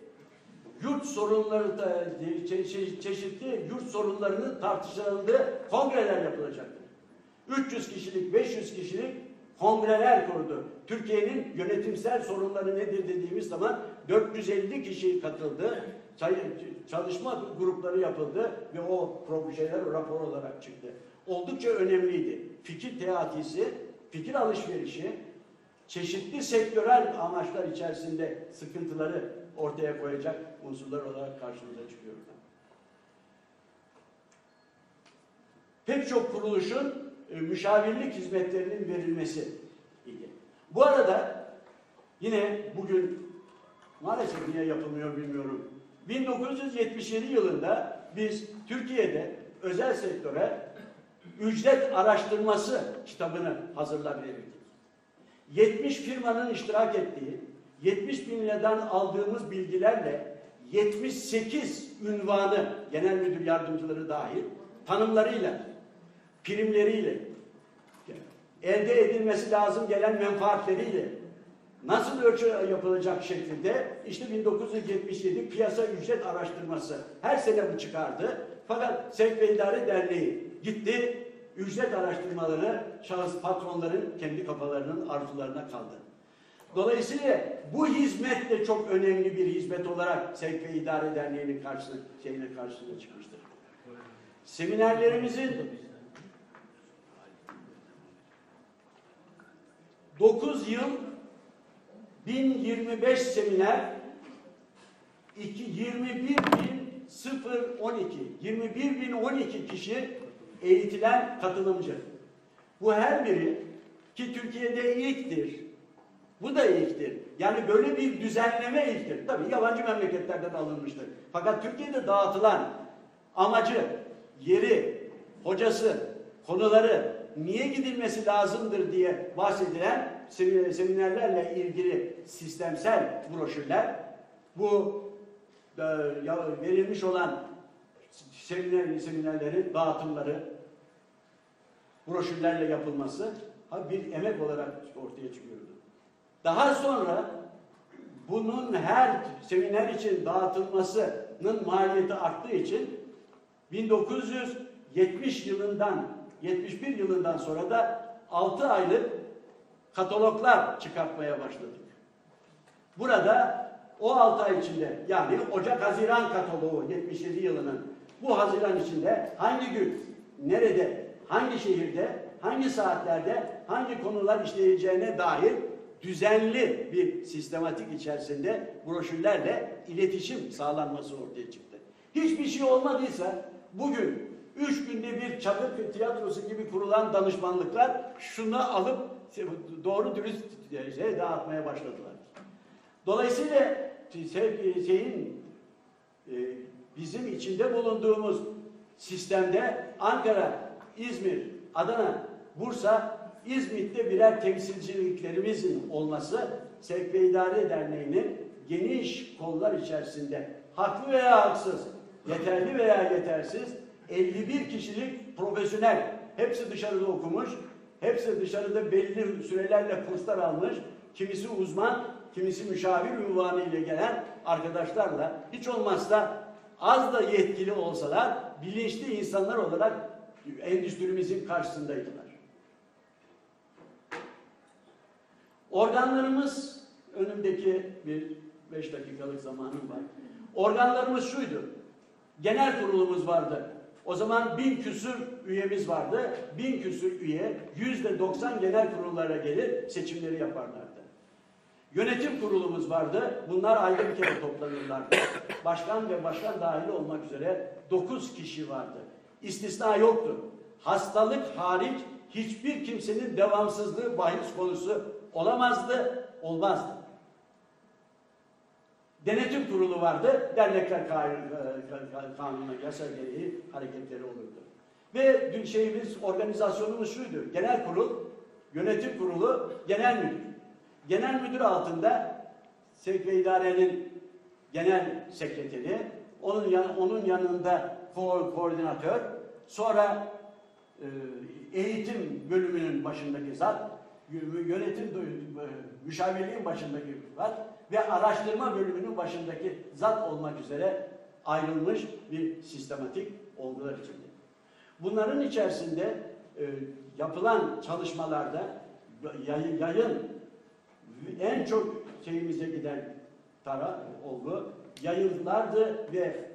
yurt sorunları da çe- çe- çeşitli yurt sorunlarının tartışıldığı kongreler yapılacaktır. 300 kişilik, 500 kişilik kongreler kurdu. Türkiye'nin yönetimsel sorunları nedir dediğimiz zaman 450 kişi katıldı. Çalışma grupları yapıldı ve o projeler rapor olarak çıktı. Oldukça önemliydi. Fikir teatisi, fikir alışverişi, çeşitli sektörel amaçlar içerisinde sıkıntıları ortaya koyacak unsurlar olarak karşımıza çıkıyor. Pek çok kuruluşun e, müşavirlik hizmetlerinin verilmesi idi. Bu arada yine bugün maalesef niye yapılmıyor bilmiyorum. 1977 yılında biz Türkiye'de özel sektöre ücret araştırması kitabını hazırlayabildik. 70 firmanın iştirak ettiği, 70 bin liradan aldığımız bilgilerle 78 ünvanı genel müdür yardımcıları dahil tanımlarıyla, primleriyle, elde edilmesi lazım gelen menfaatleriyle nasıl ölçü yapılacak şeklinde işte 1977 piyasa ücret araştırması her sene bu çıkardı. Fakat Sevk ve İdare Derneği gitti ücret araştırmaları şahıs patronların kendi kafalarının arzularına kaldı. Dolayısıyla bu hizmet de çok önemli bir hizmet olarak Sevk ve İdare Derneği'nin karşısına, şeyine karşısına çıkmıştır. Seminerlerimizin 9 yıl 1025 seminer 2 21 bin 012 21 bin 12 kişi eğitilen katılımcı. Bu her biri ki Türkiye'de ilktir. Bu da ilktir. Yani böyle bir düzenleme ilktir. Tabii yabancı memleketlerden alınmıştır. Fakat Türkiye'de dağıtılan amacı, yeri, hocası, konuları niye gidilmesi lazımdır diye bahsedilen seminer- seminerlerle ilgili sistemsel broşürler bu e, verilmiş olan seminer, seminerlerin dağıtımları broşürlerle yapılması bir emek olarak ortaya çıkıyordu. Daha sonra bunun her seminer için dağıtılmasının maliyeti arttığı için 1970 yılından 71 yılından sonra da 6 aylık kataloglar çıkartmaya başladık. Burada o 6 ay içinde yani Ocak-Haziran kataloğu 77 yılının bu Haziran içinde hangi gün, nerede, hangi şehirde, hangi saatlerde, hangi konular işleyeceğine dair düzenli bir sistematik içerisinde broşürlerle iletişim sağlanması ortaya çıktı. Hiçbir şey olmadıysa bugün üç günde bir çadır tiyatrosu gibi kurulan danışmanlıklar şunu alıp doğru dürüst şey dağıtmaya başladılar. Dolayısıyla şeyin e, bizim içinde bulunduğumuz sistemde Ankara, İzmir, Adana, Bursa, İzmit'te birer temsilciliklerimizin olması Sevk ve İdare Derneği'nin geniş kollar içerisinde haklı veya haksız, yeterli veya yetersiz 51 kişilik profesyonel, hepsi dışarıda okumuş, hepsi dışarıda belli sürelerle kurslar almış, kimisi uzman, kimisi müşavir ünvanı ile gelen arkadaşlarla hiç olmazsa az da yetkili olsalar bilinçli insanlar olarak endüstrimizin karşısındaydılar. Organlarımız önümdeki bir beş dakikalık zamanım var. Organlarımız şuydu. Genel kurulumuz vardı. O zaman bin küsür üyemiz vardı. Bin küsür üye yüzde doksan genel kurullara gelir seçimleri yaparlardı. Yönetim kurulumuz vardı. Bunlar ayda bir kere toplanırlardı. Başkan ve başkan dahil olmak üzere dokuz kişi vardı. İstisna yoktu. Hastalık hariç hiçbir kimsenin devamsızlığı bahis konusu olamazdı, olmazdı. Denetim kurulu vardı. Dernekler Kanunu- kanununa yasa gereği hareketleri olurdu. Ve dün şeyimiz, organizasyonumuz şuydu. Genel kurul, yönetim kurulu, genel müdür. Genel müdür altında Sevk ve İdare'nin genel sekreteri, onun yan, onun yanında ko koordinatör, sonra e, eğitim bölümünün başındaki zat, yönetim e, müşavirliğin başındaki var ve araştırma bölümünün başındaki zat olmak üzere ayrılmış bir sistematik olgular içinde. Bunların içerisinde e, yapılan çalışmalarda yayın, en çok şeyimize giden taraf olgu yayınlardı ve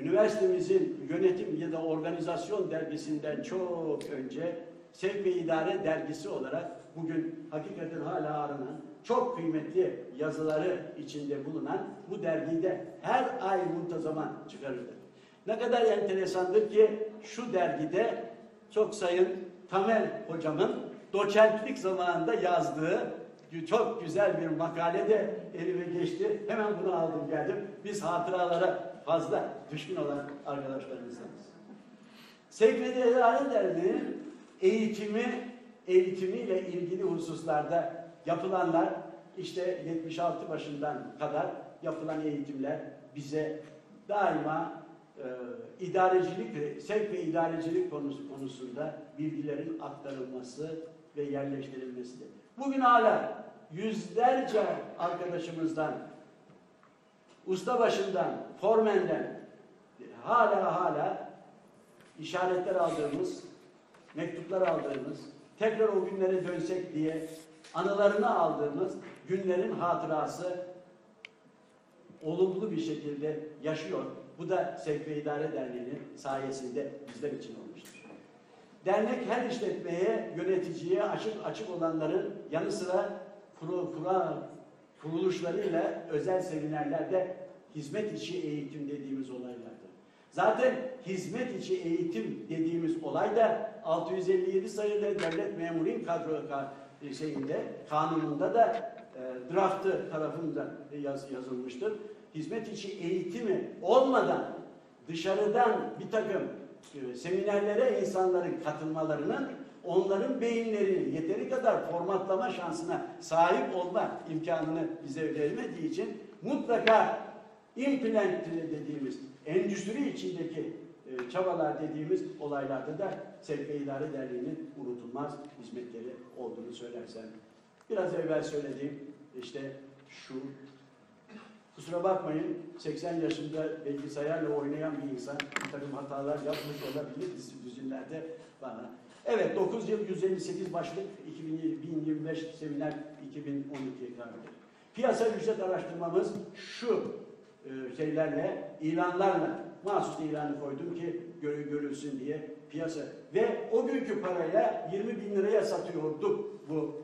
üniversitemizin yönetim ya da organizasyon dergisinden çok önce Sevk ve İdare dergisi olarak bugün hakikaten hala aranan çok kıymetli yazıları içinde bulunan bu dergiyi de her ay muntazaman çıkarırdı. Ne kadar enteresandır ki şu dergide çok sayın Tamer hocamın doçentlik zamanında yazdığı çok güzel bir makale de elime geçti. Hemen bunu aldım geldim. Biz hatıralara fazla düşkün olan arkadaşlarımızdanız. Sekreteri Derneği'nin eğitimi, eğitimiyle ilgili hususlarda yapılanlar işte 76 başından kadar yapılan eğitimler bize daima e, idarecilik, sevk ve idarecilik konusu konusunda bilgilerin aktarılması ve yerleştirilmesidir. Bugün hala yüzlerce arkadaşımızdan, ustabaşından, formenden hala hala işaretler aldığımız, mektuplar aldığımız, tekrar o günlere dönsek diye anılarını aldığımız günlerin hatırası olumlu bir şekilde yaşıyor. Bu da Sevk ve İdare Derneği'nin sayesinde bizler için olmuştur. Dernek her işletmeye, yöneticiye açık açık olanların yanı sıra kuru, kura, kuruluşlarıyla özel seminerlerde hizmet içi eğitim dediğimiz olaylardır. Zaten hizmet içi eğitim dediğimiz olay da 657 sayılı devlet memuriyim kadro ka- şeyinde, kanununda da e, draftı tarafından yaz, yazılmıştır. Hizmet içi eğitimi olmadan dışarıdan bir takım e, seminerlere insanların katılmalarının onların beyinlerini yeteri kadar formatlama şansına sahip olma imkanını bize vermediği için mutlaka implant dediğimiz endüstri içindeki e, çabalar dediğimiz olaylarda da Sevk ve İdare Derneği'nin unutulmaz hizmetleri olduğunu söylersem. Biraz evvel söylediğim işte şu Kusura bakmayın 80 yaşında bilgisayarla oynayan bir insan bir takım hatalar yapmış olabilir düzinlerde bana. Evet 9 yıl 158 başlık 2025 seminer 2012'ye karar verdi. Piyasa ücret araştırmamız şu e, şeylerle, ilanlarla mahsus ilanı koydum ki gör, görülsün diye piyasa. Ve o günkü parayla 20 bin liraya satıyorduk bu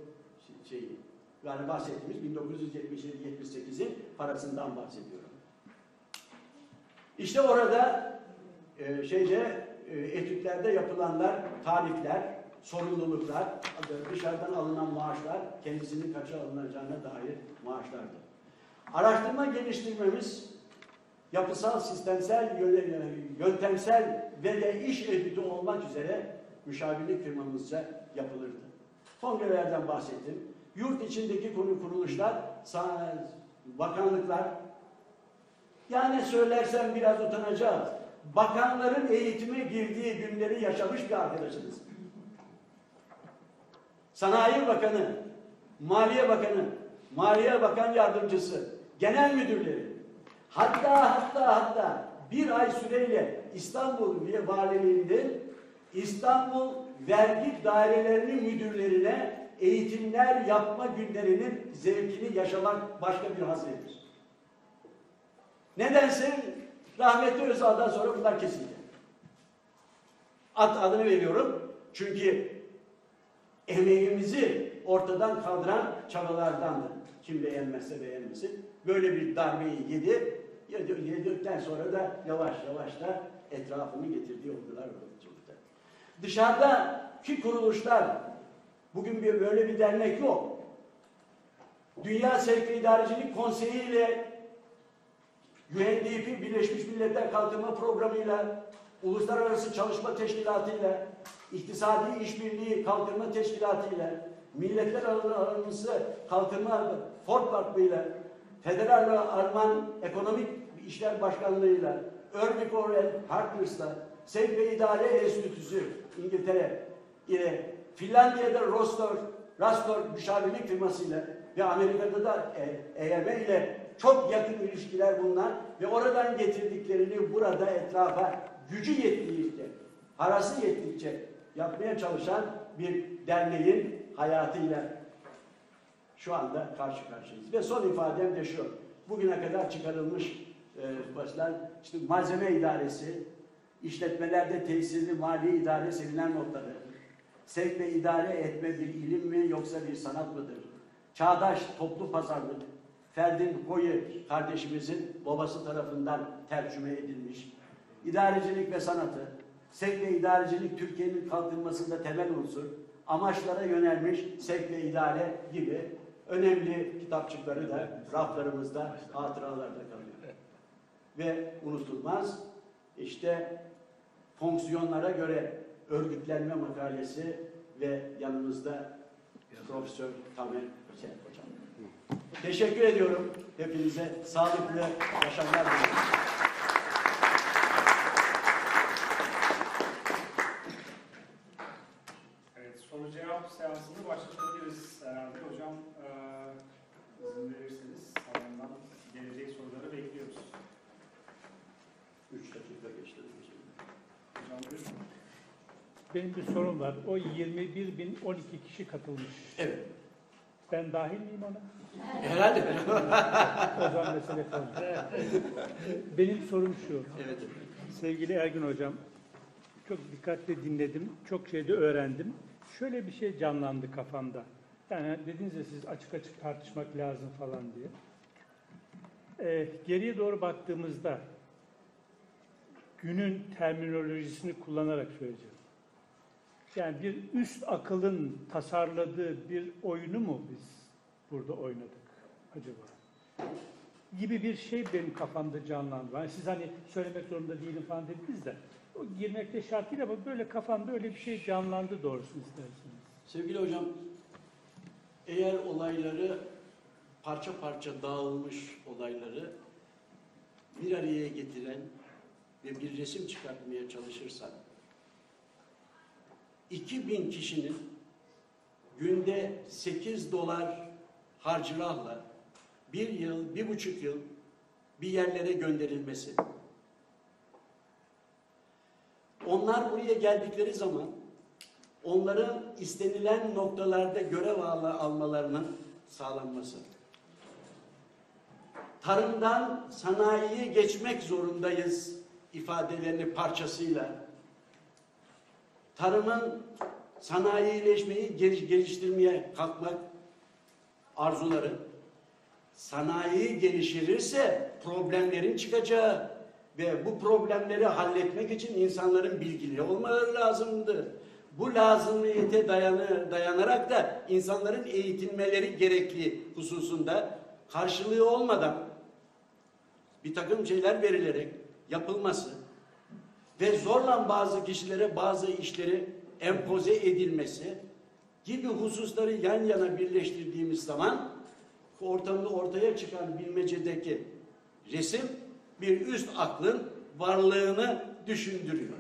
şeyi. Yani bahsettiğimiz 1977-78'in parasından bahsediyorum. İşte orada e, şeyde e, etütlerde yapılanlar, tarifler, sorumluluklar, dışarıdan alınan maaşlar kendisinin kaça alınacağına dair maaşlardı. Araştırma geliştirmemiz yapısal, sistemsel, yöntemsel ve de iş etütü olmak üzere müşavirlik firmamızca yapılırdı. Kongrelerden bahsettim. Yurt içindeki kuruluşlar, bakanlıklar, yani söylersem biraz utanacağız. Bakanların eğitime girdiği günleri yaşamış bir arkadaşınız. Sanayi Bakanı, Maliye Bakanı, Maliye Bakan Yardımcısı, genel müdürleri, hatta hatta hatta bir ay süreyle İstanbul Valiliğinde İstanbul vergi dairelerinin müdürlerine eğitimler yapma günlerinin zevkini yaşamak başka bir haznedir. Nedense rahmetli Özal'dan sonra bunlar kesildi. Ad adını veriyorum. Çünkü emeğimizi ortadan kaldıran çabalardandı. Kim beğenmezse beğenmesin. Böyle bir darbeyi yedi. Yedi- Yedikten sonra da yavaş yavaş da etrafını getirdiği olgular oldu. çocuklar. Dışarıdaki kuruluşlar bugün bir böyle bir dernek yok. Dünya Sevk ve İdarecilik Konseyi ile UNDP Birleşmiş Milletler Kalkınma Programı'yla, Uluslararası Çalışma Teşkilatı'yla, İktisadi İşbirliği Kalkınma Teşkilatı'yla, Milletler Arası Kalkınma Ford Vakfı'yla, Federal ve Alman Ekonomik İşler Başkanlığı'yla, Örmik Orel Partners'la, Sevk ve İdare Enstitüsü İngiltere ile Finlandiya'da Rostor, Rastor müşavirlik firmasıyla ve Amerika'da da e, EYM ile çok yakın ilişkiler bunlar ve oradan getirdiklerini burada etrafa gücü yettiğince, parası yettikçe yapmaya çalışan bir derneğin hayatıyla şu anda karşı karşıyayız. Ve son ifadem de şu. Bugüne kadar çıkarılmış e, başlar işte malzeme idaresi, işletmelerde tesirli mali idare sevilen notları, sevk ve idare etme bir ilim mi yoksa bir sanat mıdır? Çağdaş toplu pazarlık, Ferdin Koyu kardeşimizin babası tarafından tercüme edilmiş. İdarecilik ve sanatı, sevk ve idarecilik Türkiye'nin kalkınmasında temel unsur, amaçlara yönelmiş sevk ve idare gibi önemli kitapçıkları da raflarımızda, hatıralarda kalıyor. Ve unutulmaz işte fonksiyonlara göre örgütlenme makalesi ve yanımızda Profesör Tamer Hüseyin Hocam. Teşekkür ediyorum hepinize. Sağlıklı yaşamlar diliyorum. Evet, soru cevap seansını başlatabiliriz herhalde. Hocam eee, izin verirseniz salondan gelecek soruları bekliyoruz. Üç dakika geçti. Hocam buyurun. Benim bir sorum var. O 21.012 kişi katılmış. Evet. Ben dahil miyim ona? Herhalde. O zaman mesele kaldı. Benim sorum şu. evet. Sevgili Ergün Hocam, çok dikkatli dinledim. Çok şey de öğrendim. Şöyle bir şey canlandı kafamda. Yani dediniz ya siz açık açık tartışmak lazım falan diye. Ee, geriye doğru baktığımızda günün terminolojisini kullanarak söyleyeceğim. Yani bir üst akılın tasarladığı bir oyunu mu biz burada oynadık acaba? Gibi bir şey benim kafamda canlandı. Yani siz hani söylemek zorunda değilim falan dediniz de o girmekte şart değil ama böyle kafamda öyle bir şey canlandı doğrusunu isterseniz. Sevgili hocam, eğer olayları parça parça dağılmış olayları bir araya getiren ve bir resim çıkartmaya çalışırsak 2000 kişinin günde 8 dolar harcırahla bir yıl, bir buçuk yıl bir yerlere gönderilmesi. Onlar buraya geldikleri zaman onların istenilen noktalarda görev al- almalarının sağlanması. Tarımdan sanayiye geçmek zorundayız ifadelerini parçasıyla tarımın sanayileşmeyi geliş- geliştirmeye kalkmak arzuları sanayi geliştirirse problemlerin çıkacağı ve bu problemleri halletmek için insanların bilgili olmaları lazımdı. Bu lazımiyete dayanır, dayanarak da insanların eğitilmeleri gerekli hususunda karşılığı olmadan bir takım şeyler verilerek yapılması ve zorla bazı kişilere bazı işleri empoze edilmesi gibi hususları yan yana birleştirdiğimiz zaman ortamda ortaya çıkan bilmecedeki resim bir üst aklın varlığını düşündürüyor.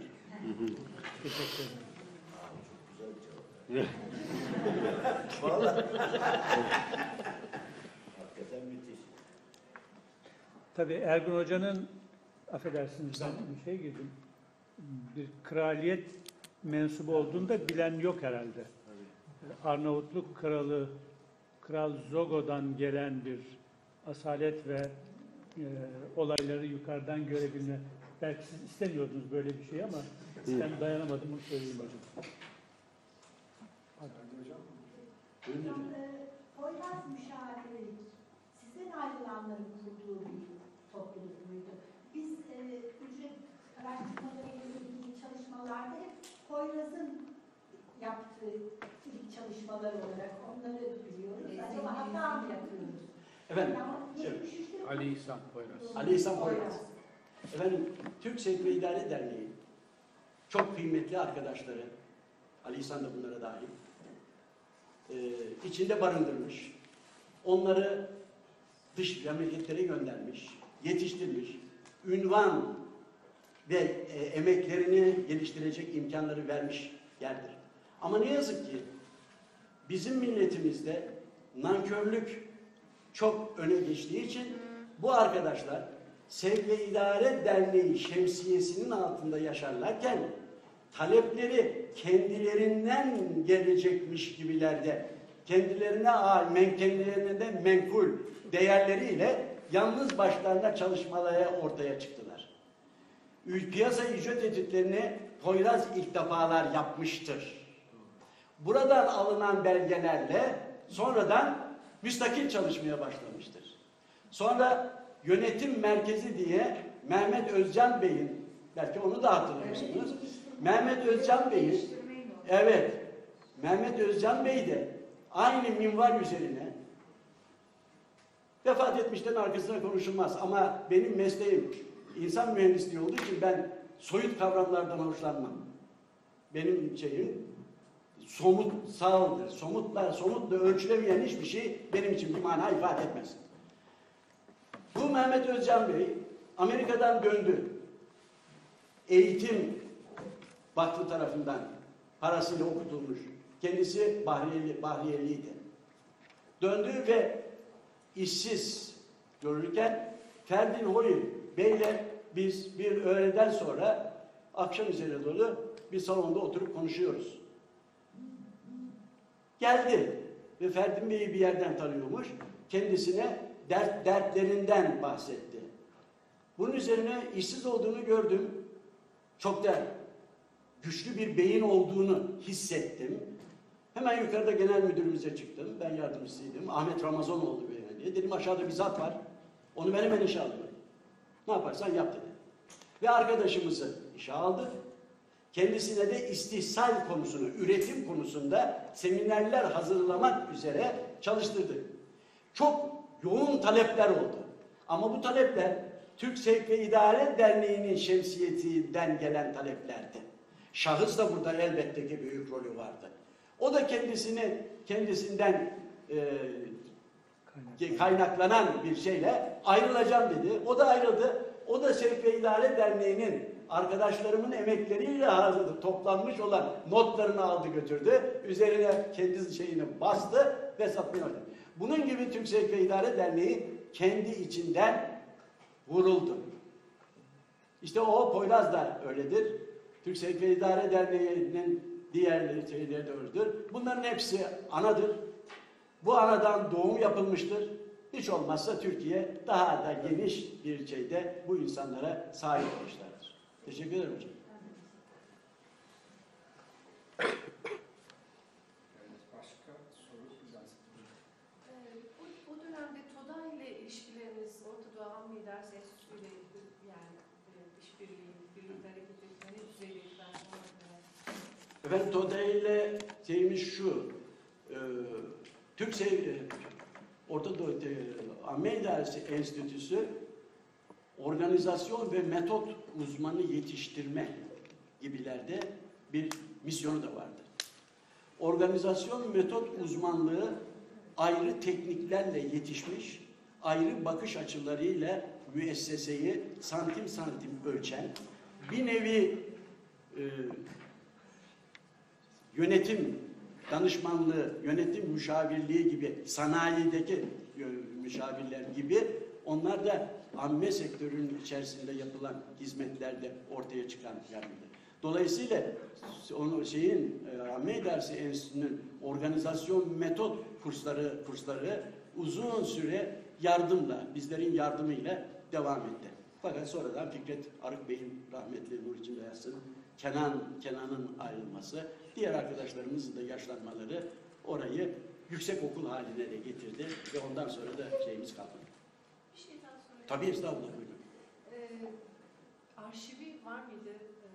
Tabii Ergun Hoca'nın affedersiniz ben bir şey girdim. Bir kraliyet mensubu olduğunu da bilen yok herhalde. Arnavutluk kralı Kral Zogo'dan gelen bir asalet ve e, olayları yukarıdan görebilme. Belki siz istemiyordunuz böyle bir şey ama ben dayanamadım onu söyleyeyim hocam. Hadi hocam. Buyurun efendim. Hocam, e, Poyraz müşaviri sizin ayrılanların kurduğu bir topluluk muydu? Biz e, ücret araştırmaları çalışmalarda hep Poyraz'ın yaptığı ilk çalışmalar olarak onları biliyoruz. Acaba hata mı yapıyoruz? Efendim. 73'te Ali İhsan Poyraz. Ali İhsan Poyraz. Efendim, Türk Sevk ve İdare Derneği çok kıymetli arkadaşları, Ali İhsan da bunlara dahil, e, içinde barındırmış. Onları dış memleketlere göndermiş, yetiştirmiş, ünvan ve e, emeklerini geliştirecek imkanları vermiş yerdir. Ama ne yazık ki bizim milletimizde nankörlük çok öne geçtiği için bu arkadaşlar Sevk ve İdare Derneği şemsiyesinin altında yaşarlarken talepleri kendilerinden gelecekmiş gibilerde kendilerine kendilerine de menkul değerleriyle yalnız başlarına çalışmalara ortaya çıktılar. Piyasa ücret etütlerini Poyraz ilk defalar yapmıştır. Buradan alınan belgelerle sonradan müstakil çalışmaya başlamıştır. Sonra yönetim merkezi diye Mehmet Özcan Bey'in, belki onu da hatırlıyorsunuz. Mehmet Özcan Bey'in, evet, Mehmet Özcan Bey de aynı minval üzerine vefat etmişten arkasına konuşulmaz. Ama benim mesleğim insan mühendisliği olduğu için ben soyut kavramlardan hoşlanmam. Benim şeyim somut sağlıdır. Somutla, somutla ölçülemeyen hiçbir şey benim için bir mana ifade etmez. Bu Mehmet Özcan Bey Amerika'dan döndü. Eğitim Vakfı tarafından parasıyla okutulmuş. Kendisi Bahriyeli, Bahriyeliydi. Döndü ve işsiz görürken Ferdin Hoyun Bey'le biz bir öğleden sonra akşam üzere doğru bir salonda oturup konuşuyoruz. Geldi ve Ferdin Bey'i bir yerden tanıyormuş. Kendisine dert, dertlerinden bahsetti. Bunun üzerine işsiz olduğunu gördüm. Çok da güçlü bir beyin olduğunu hissettim. Hemen yukarıda genel müdürümüze çıktım. Ben yardımcısıydım. Ahmet Ramazanoğlu beyefendiye. Dedim aşağıda bir zat var. Onu ben hemen alıyorum. Ne yaparsan yap dedi. Ve arkadaşımızı işe aldı. Kendisine de istihsal konusunu, üretim konusunda seminerler hazırlamak üzere çalıştırdık. Çok yoğun talepler oldu. Ama bu talepler Türk Sevk ve İdare Derneği'nin şemsiyetinden gelen taleplerdi. Şahıs da burada elbette ki büyük rolü vardı. O da kendisini kendisinden e, kaynaklanan bir şeyle ayrılacağım dedi. O da ayrıldı. O da Sevk ve İdare Derneği'nin arkadaşlarımın emekleriyle hazır toplanmış olan notlarını aldı götürdü. Üzerine kendi şeyini bastı ve satmaya. Bunun gibi Türk Sevk ve İdare Derneği kendi içinden vuruldu. İşte o Poyraz da öyledir. Türk Sevk ve İdare Derneği'nin diğerleri şeyleri de öyledir. Bunların hepsi anadır. Bu anadan doğum yapılmıştır. Hiç olmazsa Türkiye daha da geniş bir şeyde bu insanlara sahip olmuşlardır. Teşekkür ederim hocam. Evet, başka soru güzel. Bu, bu dönemde TODA ile ilişkileriniz, Orta Doğu Hamdi Ders Enstitüsü ile yani e. Efendim TODA ile şeyimiz şu, e, Türk Orta Doğu e, İdaresi Enstitüsü organizasyon ve metot uzmanı yetiştirme gibilerde bir misyonu da vardı. Organizasyon metot uzmanlığı ayrı tekniklerle yetişmiş, ayrı bakış açılarıyla müesseseyi santim santim ölçen, bir nevi e, yönetim danışmanlığı, yönetim müşavirliği gibi sanayideki yö- müşavirler gibi onlar da amme sektörünün içerisinde yapılan hizmetlerde ortaya çıkan yardımdır. Dolayısıyla onu şeyin e, amme dersi enstitüsünün organizasyon metot kursları kursları uzun süre yardımla bizlerin yardımıyla devam etti. Fakat sonradan Fikret Arık Bey'in rahmetli Nur yatsın Kenan Kenan'ın ayrılması, diğer arkadaşlarımızın da yaşlanmaları orayı yüksek okul haline de getirdi ve ondan sonra da şeyimiz kalmadı. Bir şey daha sorayım. Tabii estağfurullah buyurun. Ee, arşivi var mıydı e,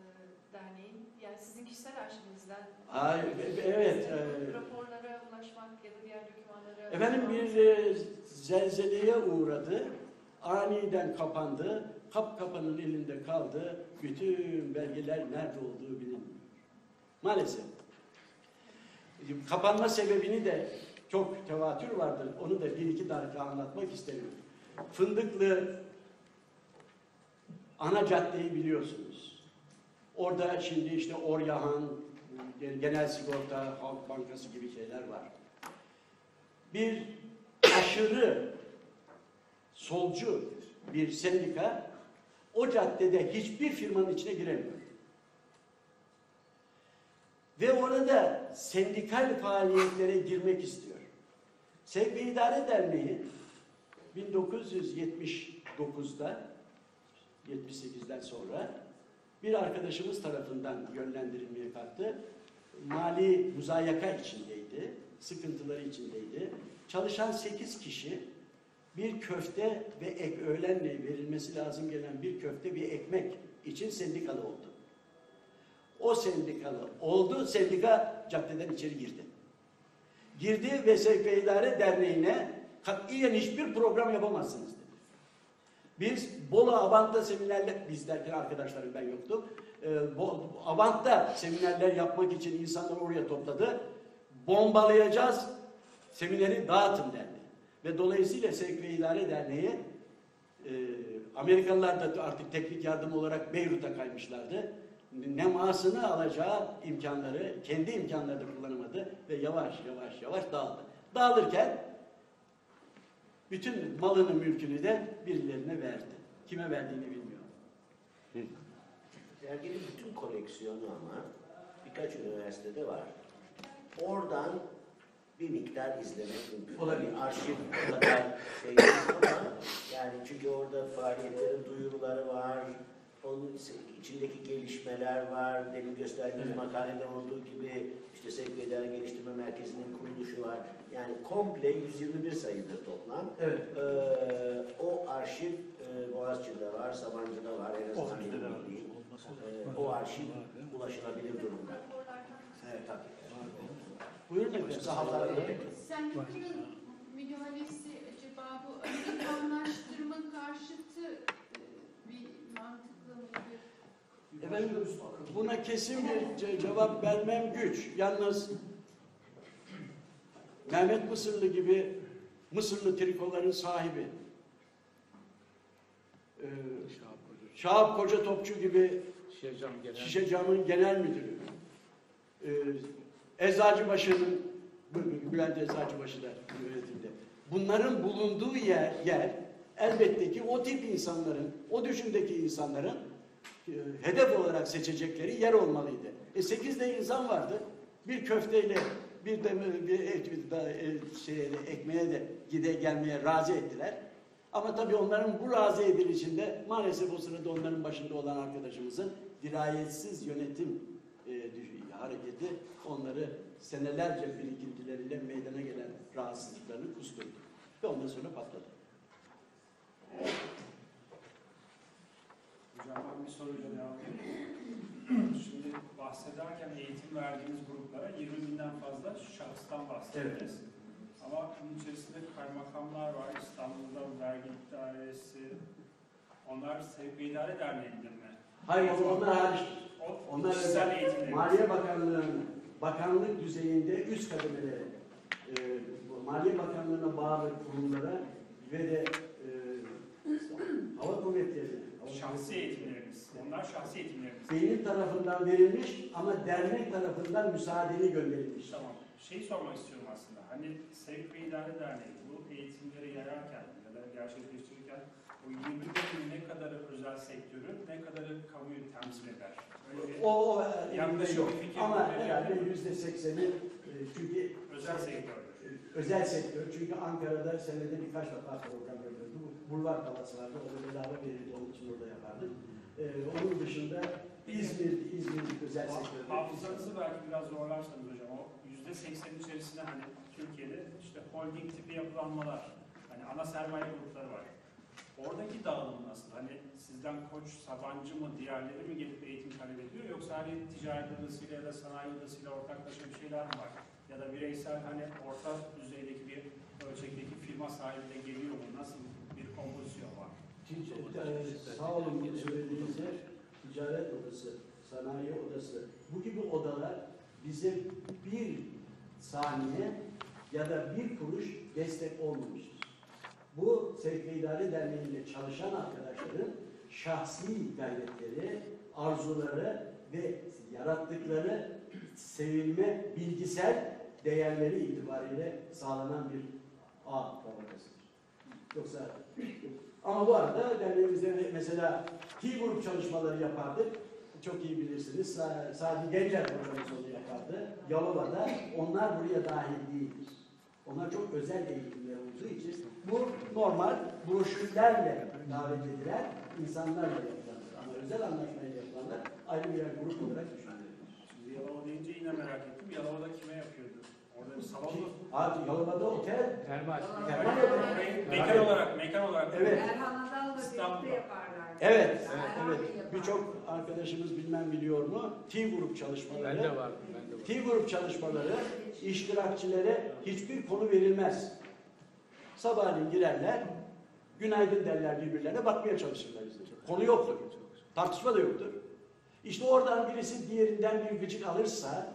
derneğin? Yani sizin kişisel arşivinizden. Ay, e- evet. e, Raporlara ulaşmak ya da diğer dokümanlara. Efendim bir e, zelzeleye uğradı. Aniden kapandı. Kap kapanın elinde kaldı. Bütün belgeler nerede olduğu bilinmiyor. Maalesef. Kapanma sebebini de çok tevatür vardır. Onu da bir iki dakika anlatmak isterim. Fındıklı ana caddeyi biliyorsunuz. Orada şimdi işte Oryahan, gen- genel sigorta, halk bankası gibi şeyler var. Bir aşırı solcu bir sendika o caddede hiçbir firmanın içine giremiyor. Orada sendikal faaliyetlere girmek istiyor. Sevk ve İdare Derneği 1979'da 78'den sonra bir arkadaşımız tarafından yönlendirilmeye kalktı. Mali muzayaka içindeydi, sıkıntıları içindeydi. Çalışan 8 kişi bir köfte ve ek öğlenle verilmesi lazım gelen bir köfte bir ekmek için sendikalı oldu. O sendikalı oldu, sendika caddeden içeri girdi. Girdi ve Sevk ve İdare Derneği'ne katiyen hiçbir program yapamazsınız dedi. Biz Bolu Avant'ta seminerler, biz derken arkadaşlarım ben yoktum. Ee, Bo- Avant'ta seminerler yapmak için insanları oraya topladı. Bombalayacağız, semineri dağıtın dendi. Ve dolayısıyla Sevk ve İdare Derneği e, Amerikalılar da artık teknik yardım olarak Beyrut'a kaymışlardı. Nemasını alacağı imkanları, kendi imkanlarını kullanamadı ve yavaş yavaş yavaş dağıldı. Dağılırken bütün malını mülkünü de birilerine verdi. Kime verdiğini bilmiyor. Derginin bütün koleksiyonu ama birkaç üniversitede var. Oradan bir miktar izlemek mümkün. Olabilir. Arşiv o kadar şey ama yani çünkü orada faaliyetlerin duyuruları var. Onun içindeki gelişmeler var. Demin gösterdiğiniz Evet. makalede olduğu gibi işte Sevk ve İdare Geliştirme Merkezi'nin kuruluşu var. Yani komple 121 sayıdır toplam. Evet. Ee, o arşiv e, Boğaziçi'de var, Sabancı'da var, en azından benim bildiğim. Ee, o arşiv ulaşılabilir durumda. Evet tabii. Buyurun efendim. Sendikanın müdahalesi acaba bu Amerikanlaştırma karşıtı e, bir mıydı? Efendim buna kesin bir ce- cevap vermem güç. Yalnız Mehmet Mısırlı gibi Mısırlı trikoların sahibi, ee, Şahap Koca Topçu gibi Şişe Cam'ın genel müdürü, ee, Eczacıbaşı'nın Bülent Eczacıbaşı da yönetimde. Bunların bulunduğu yer, yer elbette ki o tip insanların, o düşündeki insanların e, hedef olarak seçecekleri yer olmalıydı. E sekizde insan vardı. Bir köfteyle bir de bir ek, da, e, şeye de, ekmeğe de gide gelmeye razı ettiler. Ama tabii onların bu razı edilişinde maalesef o sırada onların başında olan arkadaşımızın dirayetsiz yönetim e, hareketi onları senelerce birikintileriyle meydana gelen rahatsızlıklarını kusturdu. Ve ondan sonra patladı. Hocam ben bir soruyla devam edeyim. Şimdi bahsederken eğitim verdiğiniz gruplara 20 binden fazla şahıstan bahsederiz. Ama bunun içerisinde kaymakamlar var, İstanbul'da vergi dairesi, onlar Sevk ve İdare Derneği'nde mi? Hayır onlar hariç. O Onlar özel. eğitimleri. Maliye Bakanlığı'nın bakanlık düzeyinde üst kademelere, e, Maliye Bakanlığı'na bağlı kurumlara ve de hava kuvvetleri, Şahsi eğitimlerimiz. Onlar şahsi eğitimlerimiz. benim tarafından verilmiş ama dernek tarafından müsaadeli gönderilmiş. Tamam. Şey sormak istiyorum aslında. Hani Sevk ve İdare Derneği bu eğitimleri yayarken ya da gerçekleştirirken o 21 bin ne kadarı özel sektörü, ne kadarı kamuyu temsil eder? Öyle O, o e, Yanlış yok. Ama herhalde yüzde sekseni e, çünkü özel sektördür. e, özel sektör. Çünkü Ankara'da senede birkaç defa program yapıyordu. Bu Bulvar Palası vardı. Onu bedava verirdi. Onun için orada yapardık. E, onun dışında İzmir, İzmir özel sektör. Hafızanızı belki biraz zorlarsanız hocam o yüzde seksen içerisinde hani Türkiye'de işte holding tipi yapılanmalar, hani ana sermaye grupları var. Oradaki dağılım nasıl? Hani sizden koç, Sabancı mı, diğerleri mi gelip eğitim talep ediyor? Yoksa hani ticaret odasıyla ya da sanayi odasıyla ortaklaşa bir şeyler mi var? Ya da bireysel hani orta düzeydeki bir ölçekteki firma sahibi de geliyor mu? Nasıl kompozisyon var? Tic- e, sağ olun söylediğinizde ticaret odası, sanayi odası bu gibi odalar bize bir saniye ya da bir kuruş destek olmamıştır. Bu Sevk ve İdare Derneği'nde çalışan arkadaşların şahsi gayretleri, arzuları ve yarattıkları sevilme, bilgisel değerleri itibariyle sağlanan bir ağ tabakasıdır. Yoksa ama bu arada derneğimizde mesela T grup çalışmaları yapardık. Çok iyi bilirsiniz. Sa- Sadi Gencer hocamız onu yapardı. Yalova'da onlar buraya dahil değildir. Onlar çok özel eğitimler olduğu için bu normal broşürlerle davet edilen insanlarla yapılanlar. Ama özel anlaşmayla yapılanlar ayrı birer grup olarak düşünülür. Yalova deyince yine merak ettim. Yalova'da kime yapıyordu? Orada bir salon mu? Abi Yalova'da otel Termal. termal. Orayı mekan olarak, mekan olarak. Evet. Erhan Adal'la İstanbul'da. birlikte yaparlar. Evet, Erhan evet. Bey yapar. Birçok arkadaşımız bilmem biliyor mu? T grup çalışmaları. Ben de var. Ben de var. T grup çalışmaları iştirakçilere hiçbir konu verilmez. Sabahleyin girerler, günaydın derler birbirlerine, bakmaya çalışırlar izleyiciler. Konu yoktur. Tartışma da yoktur. İşte oradan birisi diğerinden bir gıcık alırsa,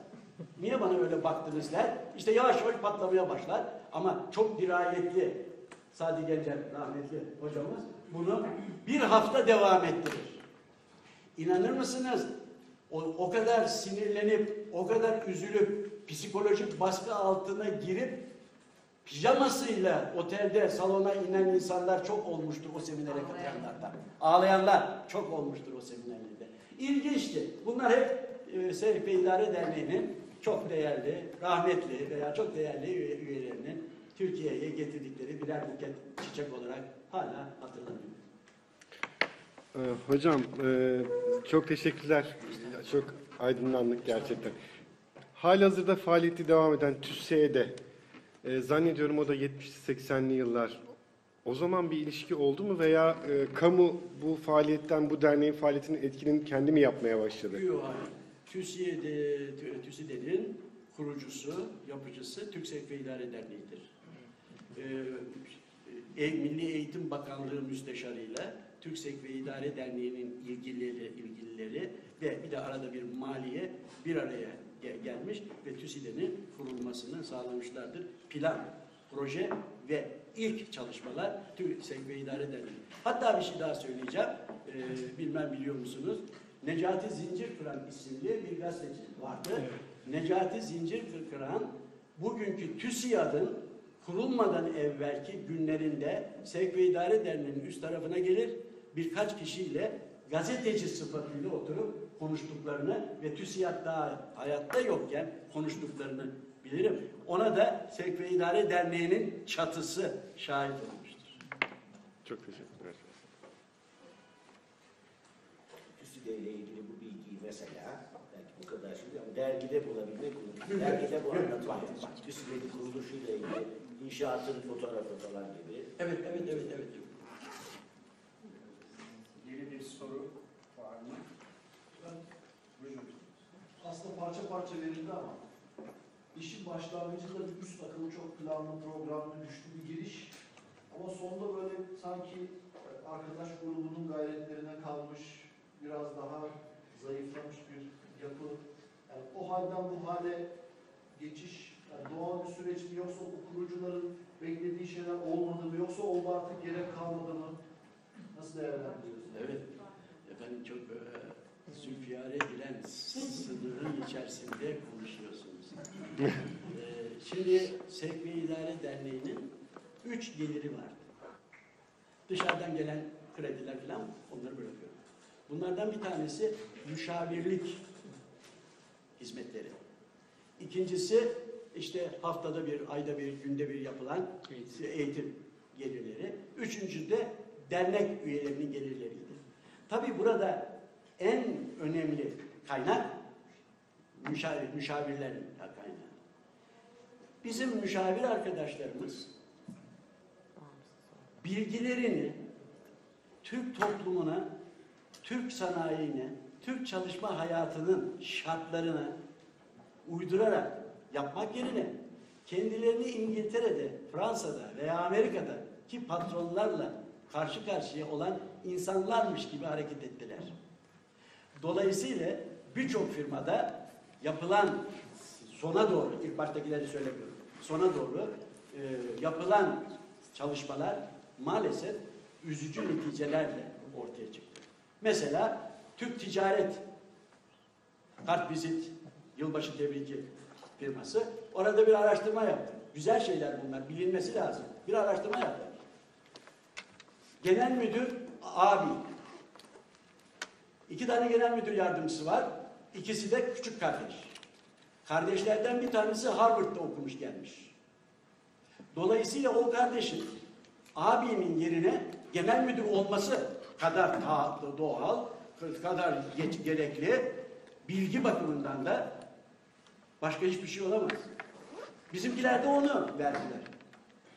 niye bana öyle baktınız der, işte yavaş yavaş patlamaya başlar. Ama çok dirayetli, Sadi Gencer rahmetli hocamız bunu bir hafta devam ettirir. İnanır mısınız? O, o kadar sinirlenip, o kadar üzülüp, psikolojik baskı altına girip pijamasıyla otelde salona inen insanlar çok olmuştur o seminere katılanlardan. Ağlayanlar çok olmuştur o seminerlerde. İlginçti. Bunlar hep e, ve İdare Derneği'nin çok değerli, rahmetli veya çok değerli üye- üyelerinin Türkiye'ye getirdikleri birer buket çiçek olarak hala hatırlanıyor. Ee, Hocam e, çok teşekkürler. Çok aydınlandık gerçekten. Halihazırda faaliyeti devam eden TÜSE'de e, zannediyorum o da 70'li 80'li yıllar. O zaman bir ilişki oldu mu veya e, kamu bu faaliyetten, bu derneğin faaliyetinin etkinin kendi mi yapmaya başladı? Yok hayır. TÜSİ'de, Tü- TÜSİDE'nin kurucusu, yapıcısı Türksek ve İdare Derneği'dir. Ee, e, Milli Eğitim Bakanlığı Müsteşarıyla Türksek ve İdare Derneği'nin ilgilileri, ilgilileri ve bir de arada bir maliye bir araya ge- gelmiş ve TÜSİDE'nin kurulmasını sağlamışlardır. Plan, proje ve ilk çalışmalar TÜSEK ve İdare Derneği. Hatta bir şey daha söyleyeceğim. Ee, bilmem biliyor musunuz? Necati Zincirkıran isimli bir gazeteci vardı. Necati Zincirkıran bugünkü TÜSİAD'ın kurulmadan evvelki günlerinde Sevk ve İdare Derneği'nin üst tarafına gelir, birkaç kişiyle gazeteci sıfatıyla oturup konuştuklarını ve TÜSİAD daha hayatta yokken konuştuklarını bilirim. Ona da Sevk ve İdare Derneği'nin çatısı şahit olmuştur. Çok teşekkürler. İle ilgili bu bilgiyi mesela belki bu kadar şimdi ama dergide bulabilmek mümkün. Dergide bu anlatılıyor. TÜSİDE'nin kuruluşuyla ilgili inşaatın fotoğrafı falan gibi. Evet, evet, evet, evet. Yeni bir soru var mı? Buyurun. aslında parça parça verildi ama işin başlangıcında bir üst akıllı çok planlı, programlı, güçlü bir giriş ama sonunda böyle sanki e, arkadaş grubunun gayretlerine kalmış, biraz daha zayıflamış bir yapı. Yani o halden bu hale geçiş yani doğal bir süreç mi yoksa o kurucuların beklediği şeyler olmadı mı yoksa oldu artık gerek kalmadı mı? Nasıl değerlendiriyorsunuz? Evet. Efendim çok e, zülfiyare giren sınırın içerisinde konuşuyorsunuz. E, şimdi Sevk ve İdare Derneği'nin üç geliri var. Dışarıdan gelen krediler falan onları bırakıyorum. Bunlardan bir tanesi müşavirlik hizmetleri. İkincisi işte haftada bir, ayda bir, günde bir yapılan eğitim gelirleri. Üçüncü de dernek üyelerinin gelirleriydi. Tabii burada en önemli kaynak müşavir, müşavirlerin kaynağı. Bizim müşavir arkadaşlarımız bilgilerini Türk toplumuna, Türk sanayine, Türk çalışma hayatının şartlarına uydurarak yapmak yerine kendilerini İngiltere'de, Fransa'da veya Amerika'da ki patronlarla karşı karşıya olan insanlarmış gibi hareket ettiler. Dolayısıyla birçok firmada yapılan sona doğru, ilk baştakileri söylemiyorum, sona doğru e, yapılan çalışmalar maalesef üzücü neticelerle ortaya çıktı. Mesela Türk Ticaret Kartvizit Yılbaşı tebriki firması. Orada bir araştırma yaptı. Güzel şeyler bunlar. Bilinmesi lazım. Bir araştırma yaptı. Genel müdür abi. İki tane genel müdür yardımcısı var. İkisi de küçük kardeş. Kardeşlerden bir tanesi Harvard'da okumuş gelmiş. Dolayısıyla o kardeşin abimin yerine genel müdür olması kadar ta- doğal, kadar geç- gerekli, bilgi bakımından da başka hiçbir şey olamaz. Bizimkiler de onu verdiler.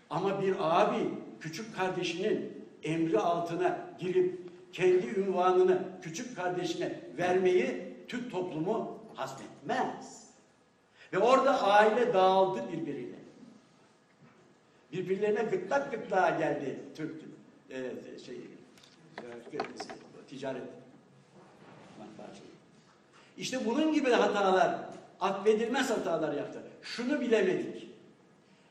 Ama bir abi küçük kardeşinin emri altına girip kendi ünvanını küçük kardeşine vermeyi Türk toplumu hazmetmez. Ve orada aile dağıldı birbirine. Birbirlerine gırtlak gırtlağa geldi Türk e, şey, e, ticaret menfaatçılığı. İşte bunun gibi hatalar, affedilmez hatalar yaptı. Şunu bilemedik.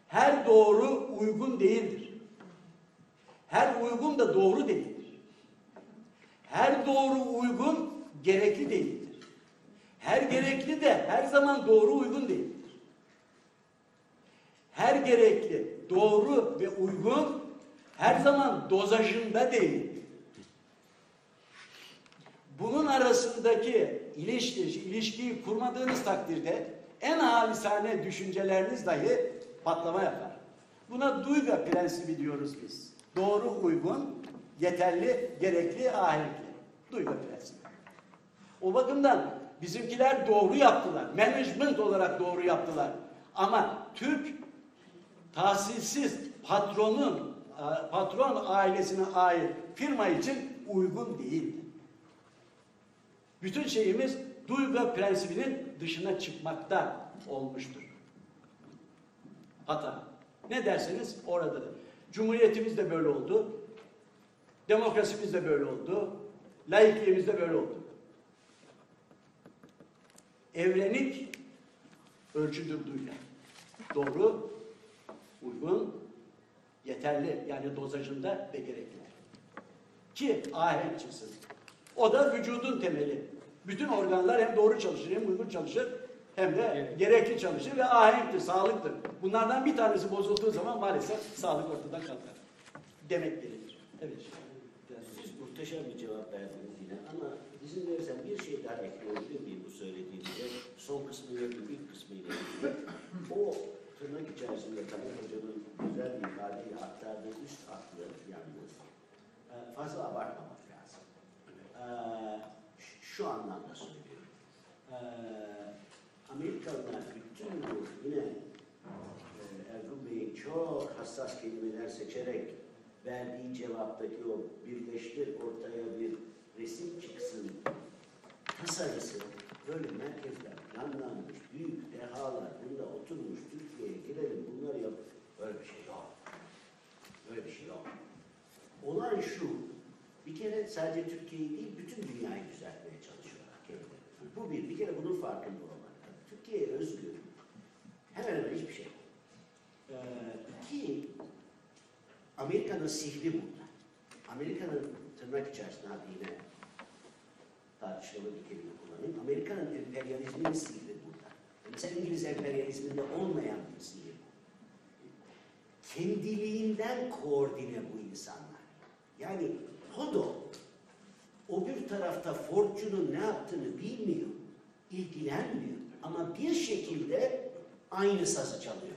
Her doğru uygun değildir. Her uygun da doğru değildir. Her doğru uygun gerekli değildir. Her gerekli de her zaman doğru uygun değildir. Her gerekli, doğru ve uygun her zaman dozajında değildir. Bunun arasındaki ilişki, ilişkiyi kurmadığınız takdirde en halisane düşünceleriniz dahi patlama yapar. Buna duyga prensibi diyoruz biz. Doğru, uygun, yeterli, gerekli, ahenkli. Duyga prensibi. O bakımdan bizimkiler doğru yaptılar. Management olarak doğru yaptılar. Ama Türk tahsilsiz patronun patron ailesine ait firma için uygun değildi. Bütün şeyimiz duygu prensibinin dışına çıkmakta olmuştur. Hata. Ne derseniz oradadır. Cumhuriyetimiz de böyle oldu. Demokrasimiz de böyle oldu. Laikliğimiz de böyle oldu. Evrenik ölçüdür duygu. Doğru, uygun, yeterli yani dozajında ve gerekli. Ki ahenk çıksın. O da vücudun temeli. Bütün organlar hem doğru çalışır hem uygun çalışır hem de gerekli çalışır ve ahenktir, sağlıktır. Bunlardan bir tanesi bozulduğu zaman maalesef sağlık ortadan kalkar. Demek gerekir. Evet. Siz muhteşem bir cevap verdiniz yine ama izin verirsen bir şey daha ekleyebilir miyim bu söylediğinize? Son kısmıyla ilgili, ilk kısmıyla ilgili. O tırnak içerisinde Taner Hoca'nın güzel bir ifadeyle aktardığı üst aklı yalnız e, fazla abartmamak. E, ş- Şu anlamda söylüyorum. E, Amerikalılar bütün bu yine e, Ergun Bey'in çok hassas kelimeler seçerek verdiği cevaptaki o birleştir ortaya bir resim çıksın tasarısı böyle merkezler planlanmış, büyük dehalar bunda oturmuş Türkiye'ye girelim bunları yap. Öyle bir şey yok. Öyle bir şey yok. Olan şu, bir kere sadece Türkiye'yi değil bütün dünyayı düzeltmeye çalışıyorlar. Bu bir, bir kere bunun farkında olmak. Türkiye'ye özgür hemen hemen hiçbir şey yok. Ee, iki, Amerika'nın sihri burada. Amerika'nın tırnak içerisinde hadi yine tartışmalı bir kelime kullanayım. Amerika'nın emperyalizminin sihri burada. Mesela İngiliz emperyalizminde olmayan bir sihir bu. Kendiliğinden koordine bu insanlar. Yani Hodo o bir tarafta Fortune'un ne yaptığını bilmiyor, ilgilenmiyor. Ama bir şekilde aynı sazı çalıyor.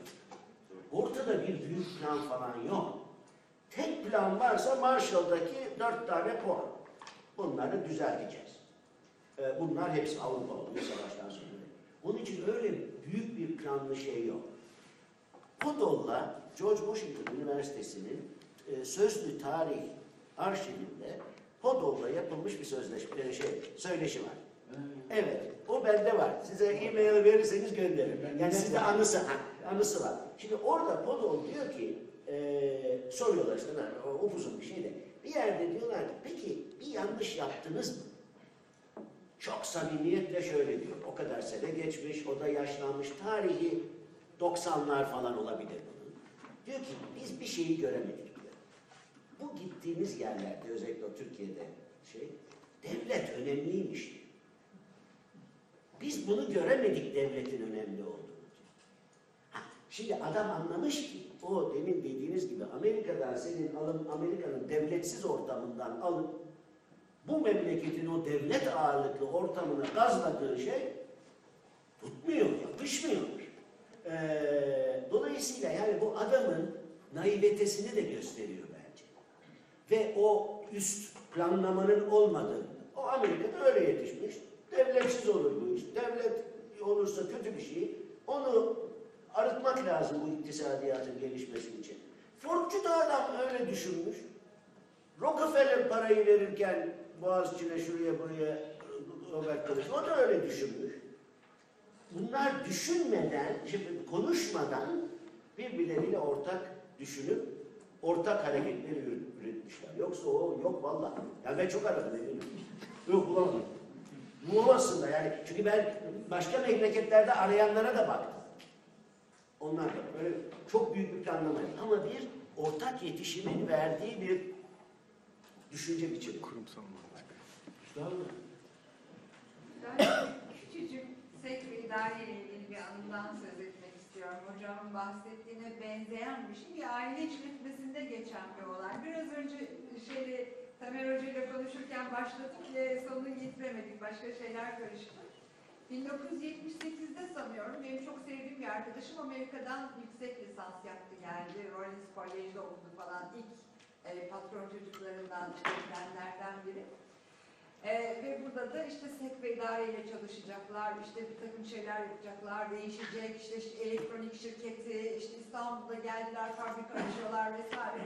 Ortada bir büyük plan falan yok. Tek plan varsa Marshall'daki dört tane puan. Bunları düzelteceğiz. Ee, Bunlar hepsi Avrupa oluyor savaştan sonra. Onun için öyle büyük bir planlı şey yok. Podol'la George Washington Üniversitesi'nin e, sözlü tarih arşivinde Podol'la yapılmış bir sözleşme, şey, söyleşi var. Evet, o bende var. Size e-mail verirseniz gönderirim. Yani sizde anısı, ha, anısı var. Şimdi orada Podol diyor ki, e, soruyorlar işte, o bir şey de. Bir yerde diyorlar ki, peki bir yanlış yaptınız mı? Çok samimiyetle şöyle diyor. O kadar sene geçmiş, o da yaşlanmış. Tarihi 90'lar falan olabilir bunun. Diyor ki biz bir şeyi göremedik. Bu gittiğimiz yerlerde özellikle Türkiye'de şey devlet önemliymiş. Biz bunu göremedik devletin önemli olduğunu. Şimdi adam anlamış ki o demin dediğiniz gibi Amerika'dan senin alım Amerika'nın devletsiz ortamından alıp bu memleketin o devlet ağırlıklı ortamına gazladığı şey tutmuyor, yapışmıyor. Ee, dolayısıyla yani bu adamın naivitesini de gösteriyor. Ve o üst planlamanın olmadığını, o Amerika'da öyle yetişmiş, devletsiz olur bu iş, devlet olursa kötü bir şey, onu arıtmak lazım bu iktisadiyatın gelişmesi için. Fordçu da adam öyle düşünmüş. Rockefeller parayı verirken Boğaziçi'ne şuraya buraya Robert Kılıç, o da öyle düşünmüş. Bunlar düşünmeden, şimdi konuşmadan birbirleriyle ortak düşünüp ortak hareketleri üretmişler. Yoksa o yok vallahi. Ya ben çok aradım eminim. Yok bulamadım. Bulamazsın da yani. Çünkü ben başka memleketlerde arayanlara da baktım. Onlar da böyle çok büyük bir planlama. Ama bir ortak yetişimin verdiği bir düşünce biçimi. Kurumsal mantık. Tamam mı? Ben küçücük sekre idare ile ilgili bir anımdan söz etmek istiyorum. Hocamın bahsettiğine benzeyen bir şey. Bir aile işletmesinde geçen bir olay. Biraz önce şeyle Tamer Hoca ile konuşurken başladık ve sonunu getiremedik. Başka şeyler karıştı. 1978'de sanıyorum benim çok sevdiğim bir arkadaşım Amerika'dan yüksek lisans yaptı geldi. Rollins College'de okudu falan. İlk e, patron çocuklarından, öğretmenlerden biri. Ee, ve burada da işte SEK ve idareyle çalışacaklar, işte bir takım şeyler yapacaklar, değişecek, işte, işte elektronik şirketi, işte İstanbul'da geldiler, fabrika açıyorlar vesaire.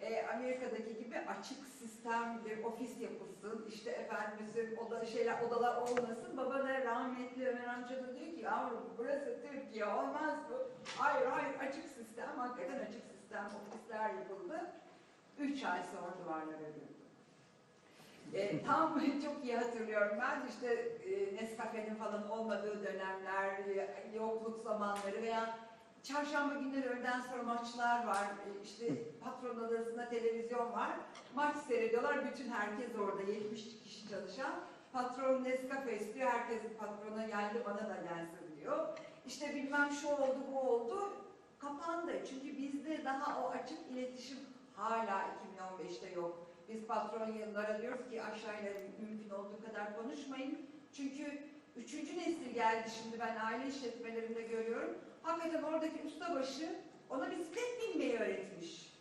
Ee, Amerika'daki gibi açık sistem bir ofis yapılsın, işte efendim oda, şeyler, odalar olmasın. Baba da rahmetli Ömer amca da diyor ki yavrum burası Türkiye olmaz bu. Hayır hayır açık sistem, hakikaten açık sistem ofisler yapıldı. Üç ay sonra duvarlar örüldü. E, tam çok iyi hatırlıyorum ben işte e, Nescafe'nin falan olmadığı dönemler, e, yokluk zamanları veya çarşamba günleri öğleden sonra maçlar var, e, işte patron odasında televizyon var, maç seyrediyorlar, bütün herkes orada 70 kişi çalışan. Patron Nescafe istiyor, herkes patrona geldi bana da gelsin diyor. İşte bilmem şu oldu bu oldu, kapandı. Çünkü bizde daha o açık iletişim hala 2015'te yok. Biz patron yanlara diyoruz ki aşağıyla mümkün olduğu kadar konuşmayın. Çünkü üçüncü nesil geldi şimdi ben aile işletmelerinde görüyorum. Hakikaten oradaki ustabaşı ona bisiklet binmeyi öğretmiş.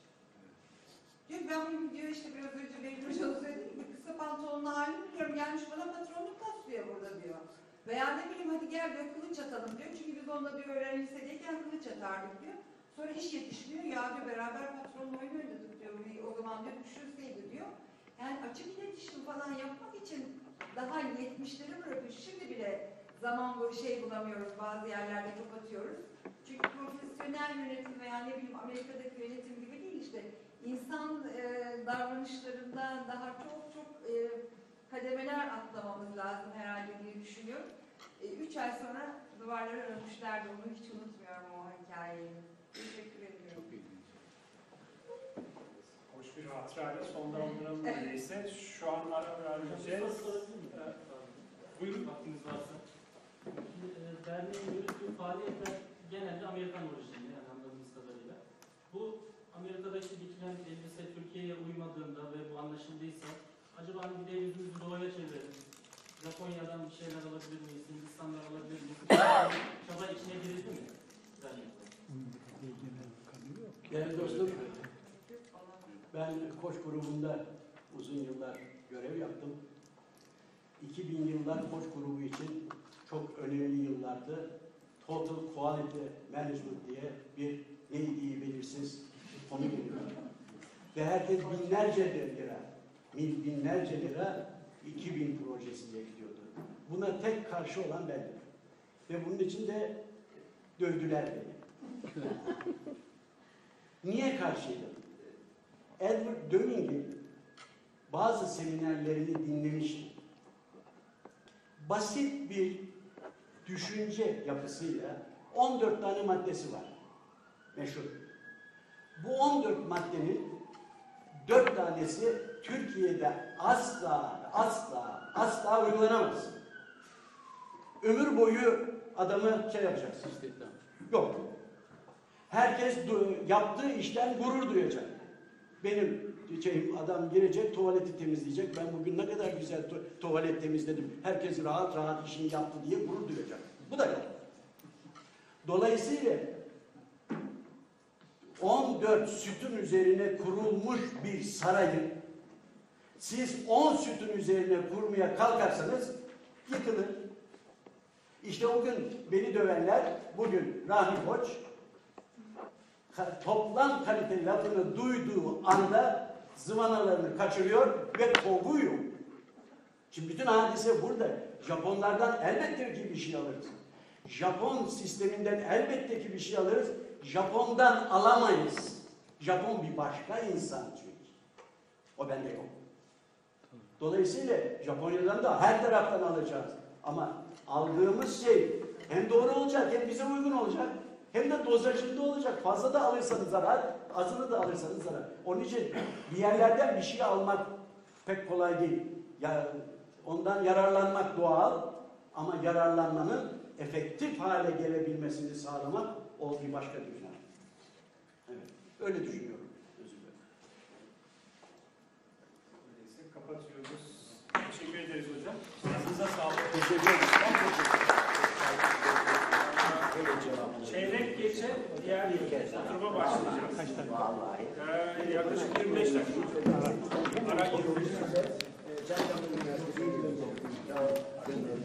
Diyor ben bunu diyor işte biraz önce Benim Hoca'nın söylediği gibi kısa pantolonlu halini biliyorum. Gelmiş bana patronluk taslıyor burada diyor. Veya ne bileyim hadi gel diyor kılıç atalım diyor. Çünkü biz onunla diyor öğren lisedeyken kılıç atardık diyor. Sonra iş yetişmiyor. Ya diyor beraber patronla oyun oynadık diyor. O zaman diyor düşürseydi diyor. Yani açık iletişim falan yapmak için daha 70'leri bırakın. Şimdi bile zaman bu şey bulamıyoruz. Bazı yerlerde kapatıyoruz. Çünkü profesyonel yönetim veya ne bileyim Amerika'daki yönetim gibi değil işte. İnsan e, davranışlarında daha çok çok e, kademeler atlamamız lazım herhalde diye düşünüyorum. E, üç ay sonra duvarları örmüşlerdi. Onu hiç unutmuyorum o hikayeyi. Teşekkür ediyorum. Hoş bir hatırayla sonlandıralım öyleyse. Şu an ara vereceğiz. Ee, Buyurun. Vaktiniz varsa. Şimdi, e, derneğin yürüttüğü faaliyetler genelde Amerikan orijinli yani anladığımız kadarıyla. Bu Amerika'daki dikilen elbise Türkiye'ye uymadığında ve bu anlaşıldıysa acaba hani bir de yüzümüzü doğuya çevirelim. Japonya'dan bir şeyler alabilir miyiz? Hindistan'dan alabilir miyiz? Çaba içine girildi mi? Dernekte. Değerli dostum, ben Koç grubunda uzun yıllar görev yaptım. 2000 yıllar Koç grubu için çok önemli yıllardı. Total Quality Management diye bir neydi belirsiz konu geliyor. Ve herkes binlerce lira, bin- binlerce lira 2000 projesi diye gidiyordu. Buna tek karşı olan bendim. Ve bunun için de dövdüler beni. Niye karşıydım? Edward Deming'in bazı seminerlerini dinlemiştim. Basit bir düşünce yapısıyla 14 tane maddesi var. Meşhur. Bu 14 maddenin 4 tanesi Türkiye'de asla, asla, asla uygulanamaz. ömür boyu adamı şey yapacaksın. Yok. Herkes yaptığı işten gurur duyacak. Benim şeyim adam girecek tuvaleti temizleyecek. Ben bugün ne kadar güzel tu- tuvalet temizledim. Herkes rahat rahat işini yaptı diye gurur duyacak. Bu da yok. Dolayısıyla 14 sütun üzerine kurulmuş bir sarayı siz 10 sütun üzerine kurmaya kalkarsanız yıkılır. İşte o gün beni dövenler bugün Rahmi Koç toplam kalite lafını duyduğu anda zıvanalarını kaçırıyor ve kovuyor. Şimdi bütün hadise burada. Japonlardan elbette ki bir şey alırız. Japon sisteminden elbette ki bir şey alırız. Japon'dan alamayız. Japon bir başka insan çünkü. O bende yok. Dolayısıyla Japonya'dan da her taraftan alacağız. Ama aldığımız şey hem doğru olacak hem bize uygun olacak. Hem de dozajında olacak. Fazla da alırsanız zarar, azını da alırsanız zarar. Onun için bir yerlerden bir şey almak pek kolay değil. Ya, ondan yararlanmak doğal ama yararlanmanın efektif hale gelebilmesini sağlamak o bir başka dünya. Evet, öyle düşünüyorum. Özür dilerim. Öyleyse kapatıyoruz. Teşekkür ederiz hocam. Ağzınıza sağlık. Teşekkür ederim. diğer yıl oturuma başlayacağız. Kaç dakika? Yaklaşık 25 dakika. Ara 25.